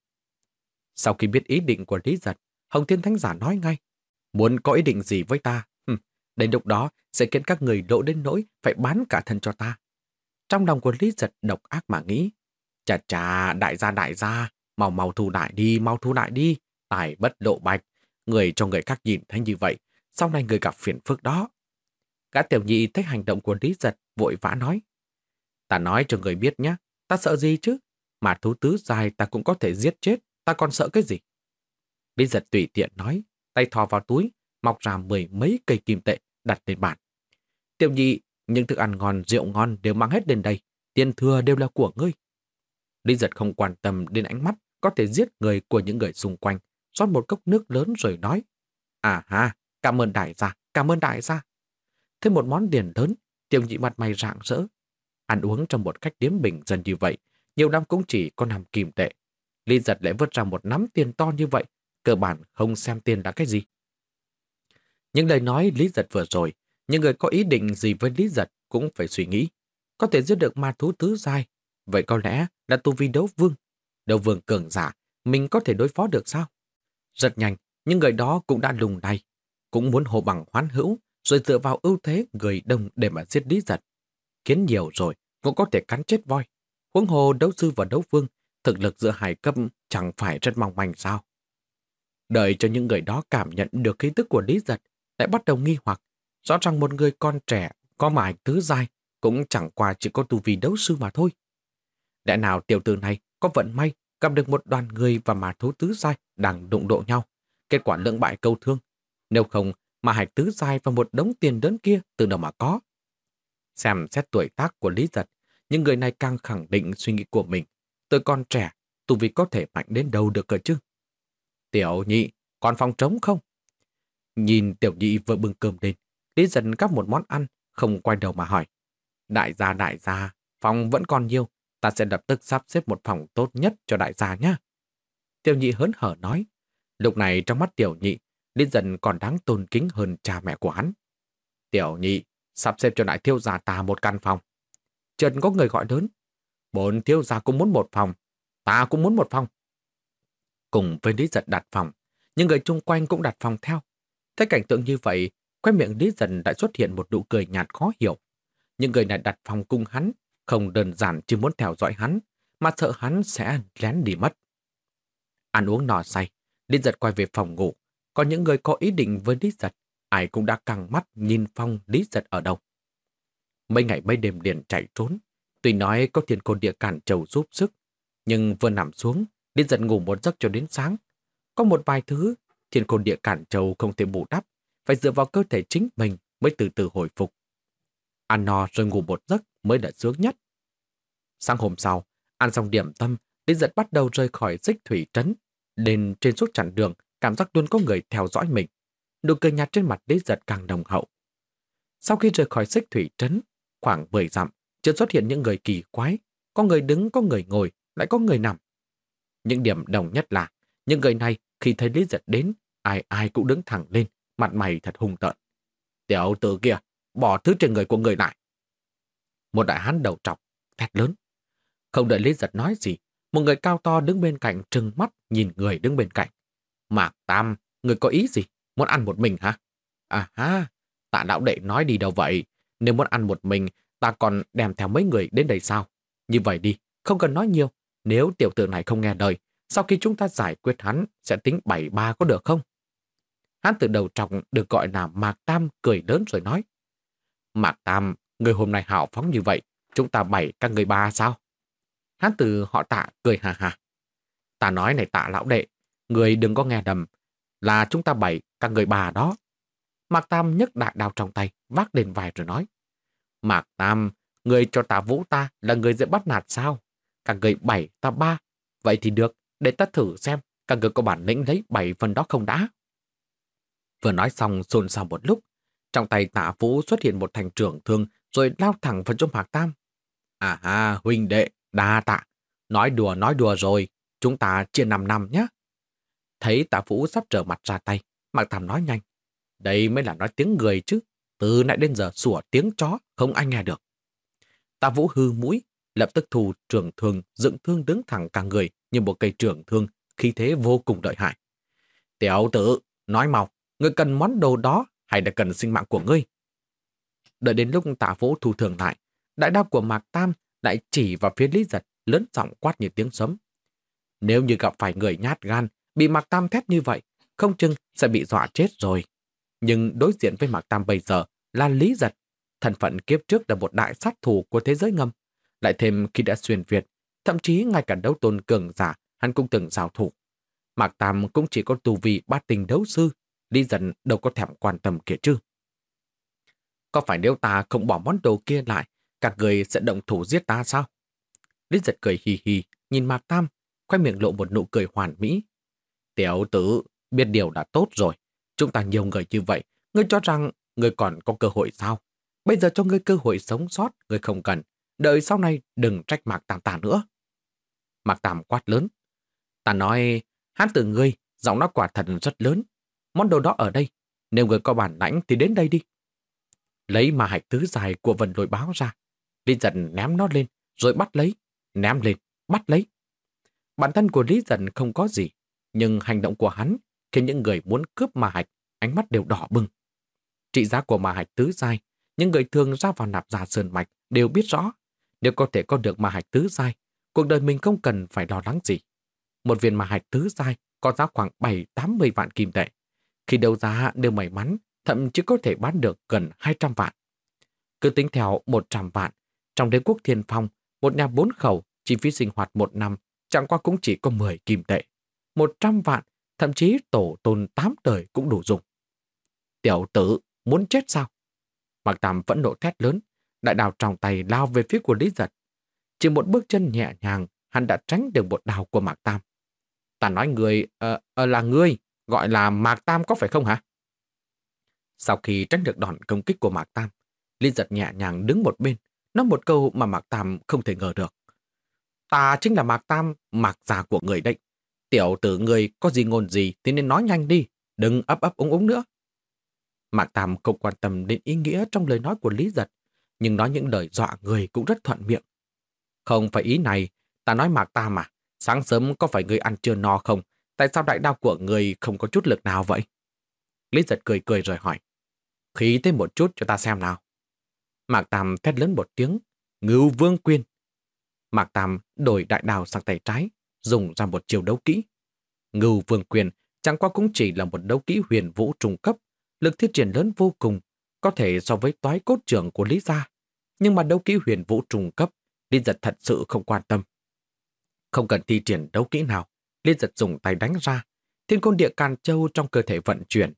Sau khi biết ý định của Lý Giật, Hồng Thiên Thánh Giả nói ngay, muốn có ý định gì với ta? Đến lúc đó sẽ khiến các người lộ đến nỗi phải bán cả thân cho ta. Trong lòng của Lý Giật độc ác mà nghĩ, chà chà, đại gia đại gia, mau mau thu đại đi, mau thu đại đi, tài bất lộ bạch, người cho người khác nhìn thấy như vậy, sau này người gặp phiền phức đó. Gã tiểu nhị thấy hành động của Lý Giật vội vã nói. Ta nói cho người biết nhé, ta sợ gì chứ? Mà thú tứ dài ta cũng có thể giết chết, ta còn sợ cái gì? Lý Giật tùy tiện nói, tay thò vào túi, mọc ra mười mấy cây kim tệ đặt lên bàn. Tiểu nhị, những thức ăn ngon, rượu ngon đều mang hết đến đây, tiền thừa đều là của ngươi. Lý Giật không quan tâm đến ánh mắt có thể giết người của những người xung quanh, rót một cốc nước lớn rồi nói. À ha, cảm ơn đại gia, cảm ơn đại gia. Thêm một món tiền lớn, tiêu nhị mặt mày rạng rỡ. Ăn uống trong một cách điếm bình dân như vậy, nhiều năm cũng chỉ có nằm kìm tệ. Lý giật lại vớt ra một nắm tiền to như vậy, cơ bản không xem tiền là cái gì. Những lời nói Lý giật vừa rồi, những người có ý định gì với Lý giật cũng phải suy nghĩ. Có thể giết được ma thú tứ giai, vậy có lẽ là tu vi đấu vương. Đấu vương cường giả, mình có thể đối phó được sao? Rất nhanh, những người đó cũng đã lùng đay, cũng muốn hồ bằng hoán hữu, rồi dựa vào ưu thế người đông để mà giết lý giật. Kiến nhiều rồi, cũng có thể cắn chết voi. Huống hồ đấu sư và đấu vương, thực lực giữa hai cấp chẳng phải rất mong manh sao. Đợi cho những người đó cảm nhận được khí tức của lý giật, lại bắt đầu nghi hoặc. Rõ ràng một người con trẻ có mải tứ dai cũng chẳng qua chỉ có tu vi đấu sư mà thôi. Lẽ nào tiểu tử này có vận may gặp được một đoàn người và mà thú tứ giai đang đụng độ nhau. Kết quả lượng bại câu thương. Nếu không, mà hải tứ giai và một đống tiền lớn kia từ đâu mà có. Xem xét tuổi tác của Lý Giật, những người này càng khẳng định suy nghĩ của mình. Tôi con trẻ, tu vi có thể mạnh đến đâu được cơ chứ? Tiểu nhị, còn phòng trống không? Nhìn tiểu nhị vừa bưng cơm lên, Lý Giật gắp một món ăn, không quay đầu mà hỏi. Đại gia đại gia, phòng vẫn còn nhiều, ta sẽ lập tức sắp xếp một phòng tốt nhất cho đại gia nhé. Tiểu nhị hớn hở nói. Lúc này trong mắt tiểu nhị, Lý dần còn đáng tôn kính hơn cha mẹ của hắn. Tiểu nhị, sắp xếp cho đại thiếu gia ta một căn phòng. Chợt có người gọi lớn. Bốn thiếu gia cũng muốn một phòng. Ta cũng muốn một phòng. Cùng với Lý giật đặt phòng, những người chung quanh cũng đặt phòng theo. Thấy cảnh tượng như vậy, khoe miệng Lý dần đã xuất hiện một nụ cười nhạt khó hiểu. Những người này đặt phòng cung hắn không đơn giản chỉ muốn theo dõi hắn, mà sợ hắn sẽ lén đi mất. Ăn uống nò say, Lý Giật quay về phòng ngủ. có những người có ý định với Lý Giật, ai cũng đã căng mắt nhìn phong Lý Giật ở đâu. Mấy ngày mấy đêm liền chạy trốn. Tuy nói có thiên côn địa cản trầu giúp sức, nhưng vừa nằm xuống, Lý Giật ngủ một giấc cho đến sáng. Có một vài thứ, thiên côn địa cản trầu không thể bù đắp, phải dựa vào cơ thể chính mình mới từ từ hồi phục. Ăn no rồi ngủ một giấc mới là sướng nhất. Sáng hôm sau, ăn xong điểm tâm, Lý Giật bắt đầu rời khỏi xích thủy trấn. Đến trên suốt chặng đường, cảm giác luôn có người theo dõi mình. Nụ cười nhạt trên mặt Lý Giật càng đồng hậu. Sau khi rời khỏi xích thủy trấn, khoảng 10 dặm, chợt xuất hiện những người kỳ quái. Có người đứng, có người ngồi, lại có người nằm. Những điểm đồng nhất là, những người này khi thấy Lý Giật đến, ai ai cũng đứng thẳng lên, mặt mày thật hung tợn. Tiểu tử kia, bỏ thứ trên người của người lại. Một đại hán đầu trọc, thét lớn. Không đợi Lý Giật nói gì, một người cao to đứng bên cạnh trừng mắt nhìn người đứng bên cạnh. Mạc Tam, người có ý gì? Muốn ăn một mình hả? À ha, tạ đạo đệ nói đi đâu vậy? Nếu muốn ăn một mình, ta còn đem theo mấy người đến đây sao? Như vậy đi, không cần nói nhiều. Nếu tiểu tử này không nghe lời, sau khi chúng ta giải quyết hắn, sẽ tính bảy ba có được không? Hắn từ đầu trọng được gọi là Mạc Tam cười lớn rồi nói. Mạc Tam, người hôm nay hào phóng như vậy, chúng ta bảy các người ba sao? Hán tử họ tạ cười hà hà. Ta nói này tạ lão đệ, người đừng có nghe đầm, là chúng ta bảy các người bà đó. Mạc Tam nhấc đại đao trong tay, vác lên vai rồi nói. Mạc Tam, người cho ta vũ ta là người dễ bắt nạt sao? Các người bảy ta ba. Vậy thì được, để ta thử xem các người có bản lĩnh lấy bảy phần đó không đã. Vừa nói xong xôn xao một lúc, trong tay tạ vũ xuất hiện một thành trưởng thương rồi lao thẳng vào trong Mạc Tam. À ha, huynh đệ, Đa tạ. Nói đùa nói đùa rồi. Chúng ta chia 5 năm nhé. Thấy tạ vũ sắp trở mặt ra tay, Mạc Tam nói nhanh. Đây mới là nói tiếng người chứ. Từ nãy đến giờ sủa tiếng chó, không ai nghe được. Tạ vũ hư mũi, lập tức thù trưởng thương, dựng thương đứng thẳng cả người như một cây trưởng thương, khi thế vô cùng đợi hại. Tiểu tử, nói mau, ngươi cần món đồ đó hay là cần sinh mạng của ngươi? Đợi đến lúc tạ vũ thu thường lại, đại đao của Mạc Tam lại chỉ vào phía Lý Giật, lớn giọng quát như tiếng sấm. Nếu như gặp phải người nhát gan, bị Mạc Tam thét như vậy, không chừng sẽ bị dọa chết rồi. Nhưng đối diện với Mạc Tam bây giờ là Lý Giật. Thân phận kiếp trước là một đại sát thủ của thế giới ngầm. Lại thêm khi đã xuyên Việt, thậm chí ngay cả đấu tôn cường giả, hắn cũng từng giao thủ. Mạc Tam cũng chỉ có tù vị bát tình đấu sư, Lý dần đâu có thèm quan tâm kia chứ. Có phải nếu ta không bỏ món đồ kia lại, các người sẽ động thủ giết ta sao? Lý Giật cười hì hì, nhìn Mạc Tam, khoe miệng lộ một nụ cười hoàn mỹ. Tiểu tử, biết điều đã tốt rồi. Chúng ta nhiều người như vậy, ngươi cho rằng ngươi còn có cơ hội sao? Bây giờ cho ngươi cơ hội sống sót, ngươi không cần. Đợi sau này đừng trách Mạc Tam ta nữa. Mạc Tam quát lớn. Ta nói, hát từ ngươi, giọng nó quả thật rất lớn. Món đồ đó ở đây. Nếu người có bản lãnh thì đến đây đi. Lấy mà hạch tứ dài của vần lội báo ra. Lý giận ném nó lên, rồi bắt lấy. Ném lên, bắt lấy. Bản thân của Lý giận không có gì. Nhưng hành động của hắn khiến những người muốn cướp mà hạch, ánh mắt đều đỏ bừng. Trị giá của mà hạch tứ dài, những người thường ra vào nạp giả sơn mạch đều biết rõ. Nếu có thể có được mà hạch tứ dài, cuộc đời mình không cần phải lo lắng gì. Một viên mà hạch tứ dài có giá khoảng 7-80 vạn kim tệ. Khi đấu giá đều may mắn, thậm chí có thể bán được gần 200 vạn. Cứ tính theo 100 vạn, trong đế quốc thiên phong, một nhà bốn khẩu, chi phí sinh hoạt một năm, chẳng qua cũng chỉ có 10 kim tệ. 100 vạn, thậm chí tổ tôn 8 đời cũng đủ dùng. Tiểu tử, muốn chết sao? Mạc Tam vẫn nộ thét lớn, đại đào trong tay lao về phía của Lý Giật. Chỉ một bước chân nhẹ nhàng, hắn đã tránh được một đào của Mạc Tam. Ta nói người, uh, uh, là ngươi, gọi là Mạc Tam có phải không hả? Sau khi tránh được đòn công kích của Mạc Tam, Lý giật nhẹ nhàng đứng một bên, nói một câu mà Mạc Tam không thể ngờ được. Ta chính là Mạc Tam, Mạc già của người đây. Tiểu tử người có gì ngôn gì thì nên nói nhanh đi, đừng ấp ấp úng úng nữa. Mạc Tam không quan tâm đến ý nghĩa trong lời nói của Lý Giật, nhưng nói những lời dọa người cũng rất thuận miệng. Không phải ý này, ta nói Mạc Tam à, sáng sớm có phải người ăn chưa no không? Tại sao đại đao của người không có chút lực nào vậy? Lý Giật cười cười rồi hỏi. Khí thêm một chút cho ta xem nào. Mạc Tam thét lớn một tiếng, ngưu vương quyên. Mạc Tam đổi đại đao sang tay trái, dùng ra một chiều đấu kỹ. Ngưu vương quyền chẳng qua cũng chỉ là một đấu kỹ huyền vũ trung cấp, lực thiết triển lớn vô cùng, có thể so với toái cốt trưởng của Lý Gia. Nhưng mà đấu kỹ huyền vũ trung cấp, Lý Giật thật sự không quan tâm. Không cần thi triển đấu kỹ nào, Lý Giật dùng tay đánh ra, thiên côn địa càn châu trong cơ thể vận chuyển.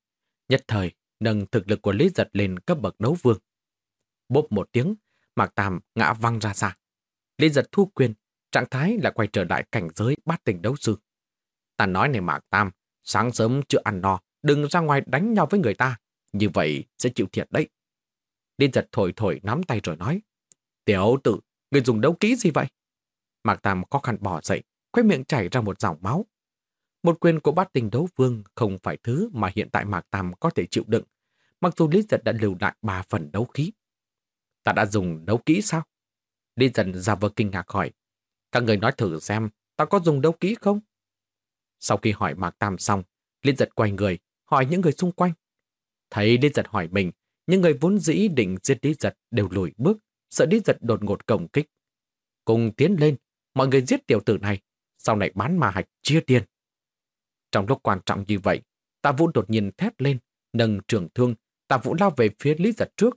Nhất thời, nâng thực lực của Lý Giật lên cấp bậc đấu vương. Bốp một tiếng, Mạc Tam ngã văng ra xa. Lý Giật thu quyền, trạng thái lại quay trở lại cảnh giới bát tình đấu sư. Ta nói này Mạc Tam, sáng sớm chưa ăn no, đừng ra ngoài đánh nhau với người ta, như vậy sẽ chịu thiệt đấy. Lý Giật thổi thổi nắm tay rồi nói, Tiểu tử, người dùng đấu kỹ gì vậy? Mạc Tam khó khăn bỏ dậy, khoe miệng chảy ra một dòng máu. Một quyền của bát tình đấu vương không phải thứ mà hiện tại Mạc Tam có thể chịu đựng, mặc dù Lý Giật đã lưu lại ba phần đấu khí. Ta đã dùng đấu kỹ sao? Lý Giật ra vờ kinh ngạc hỏi. Các người nói thử xem, ta có dùng đấu kỹ không? Sau khi hỏi Mạc Tam xong, Lý Giật quay người, hỏi những người xung quanh. Thấy Lý Giật hỏi mình, những người vốn dĩ định giết Lý Giật đều lùi bước, sợ Lý Giật đột ngột cổng kích. Cùng tiến lên, mọi người giết tiểu tử này, sau này bán mà hạch chia tiền. Trong lúc quan trọng như vậy, Tạ Vũ đột nhiên thét lên, nâng trường thương, Tạ Vũ lao về phía Lý Giật trước.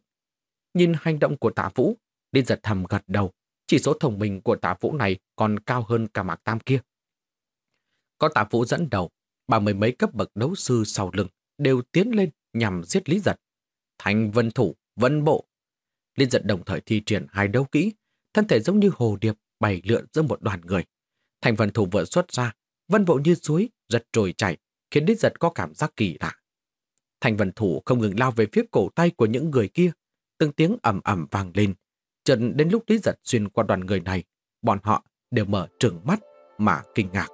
Nhìn hành động của Tạ Vũ, Lý Giật thầm gật đầu, chỉ số thông minh của Tạ Vũ này còn cao hơn cả Mạc Tam kia. Có Tạ Vũ dẫn đầu, ba mươi mấy cấp bậc đấu sư sau lưng đều tiến lên nhằm giết Lý Giật. Thành vân thủ, vân bộ. Lý Giật đồng thời thi triển hai đấu kỹ, thân thể giống như hồ điệp bay lượn giữa một đoàn người. Thành phần thủ vợ xuất ra, vân bộ như suối, giật trồi chảy, khiến đích Giật có cảm giác kỳ lạ. Thành vân thủ không ngừng lao về phía cổ tay của những người kia, từng tiếng ầm ầm vang lên. Trần đến lúc Lý Giật xuyên qua đoàn người này, bọn họ đều mở trừng mắt mà kinh ngạc.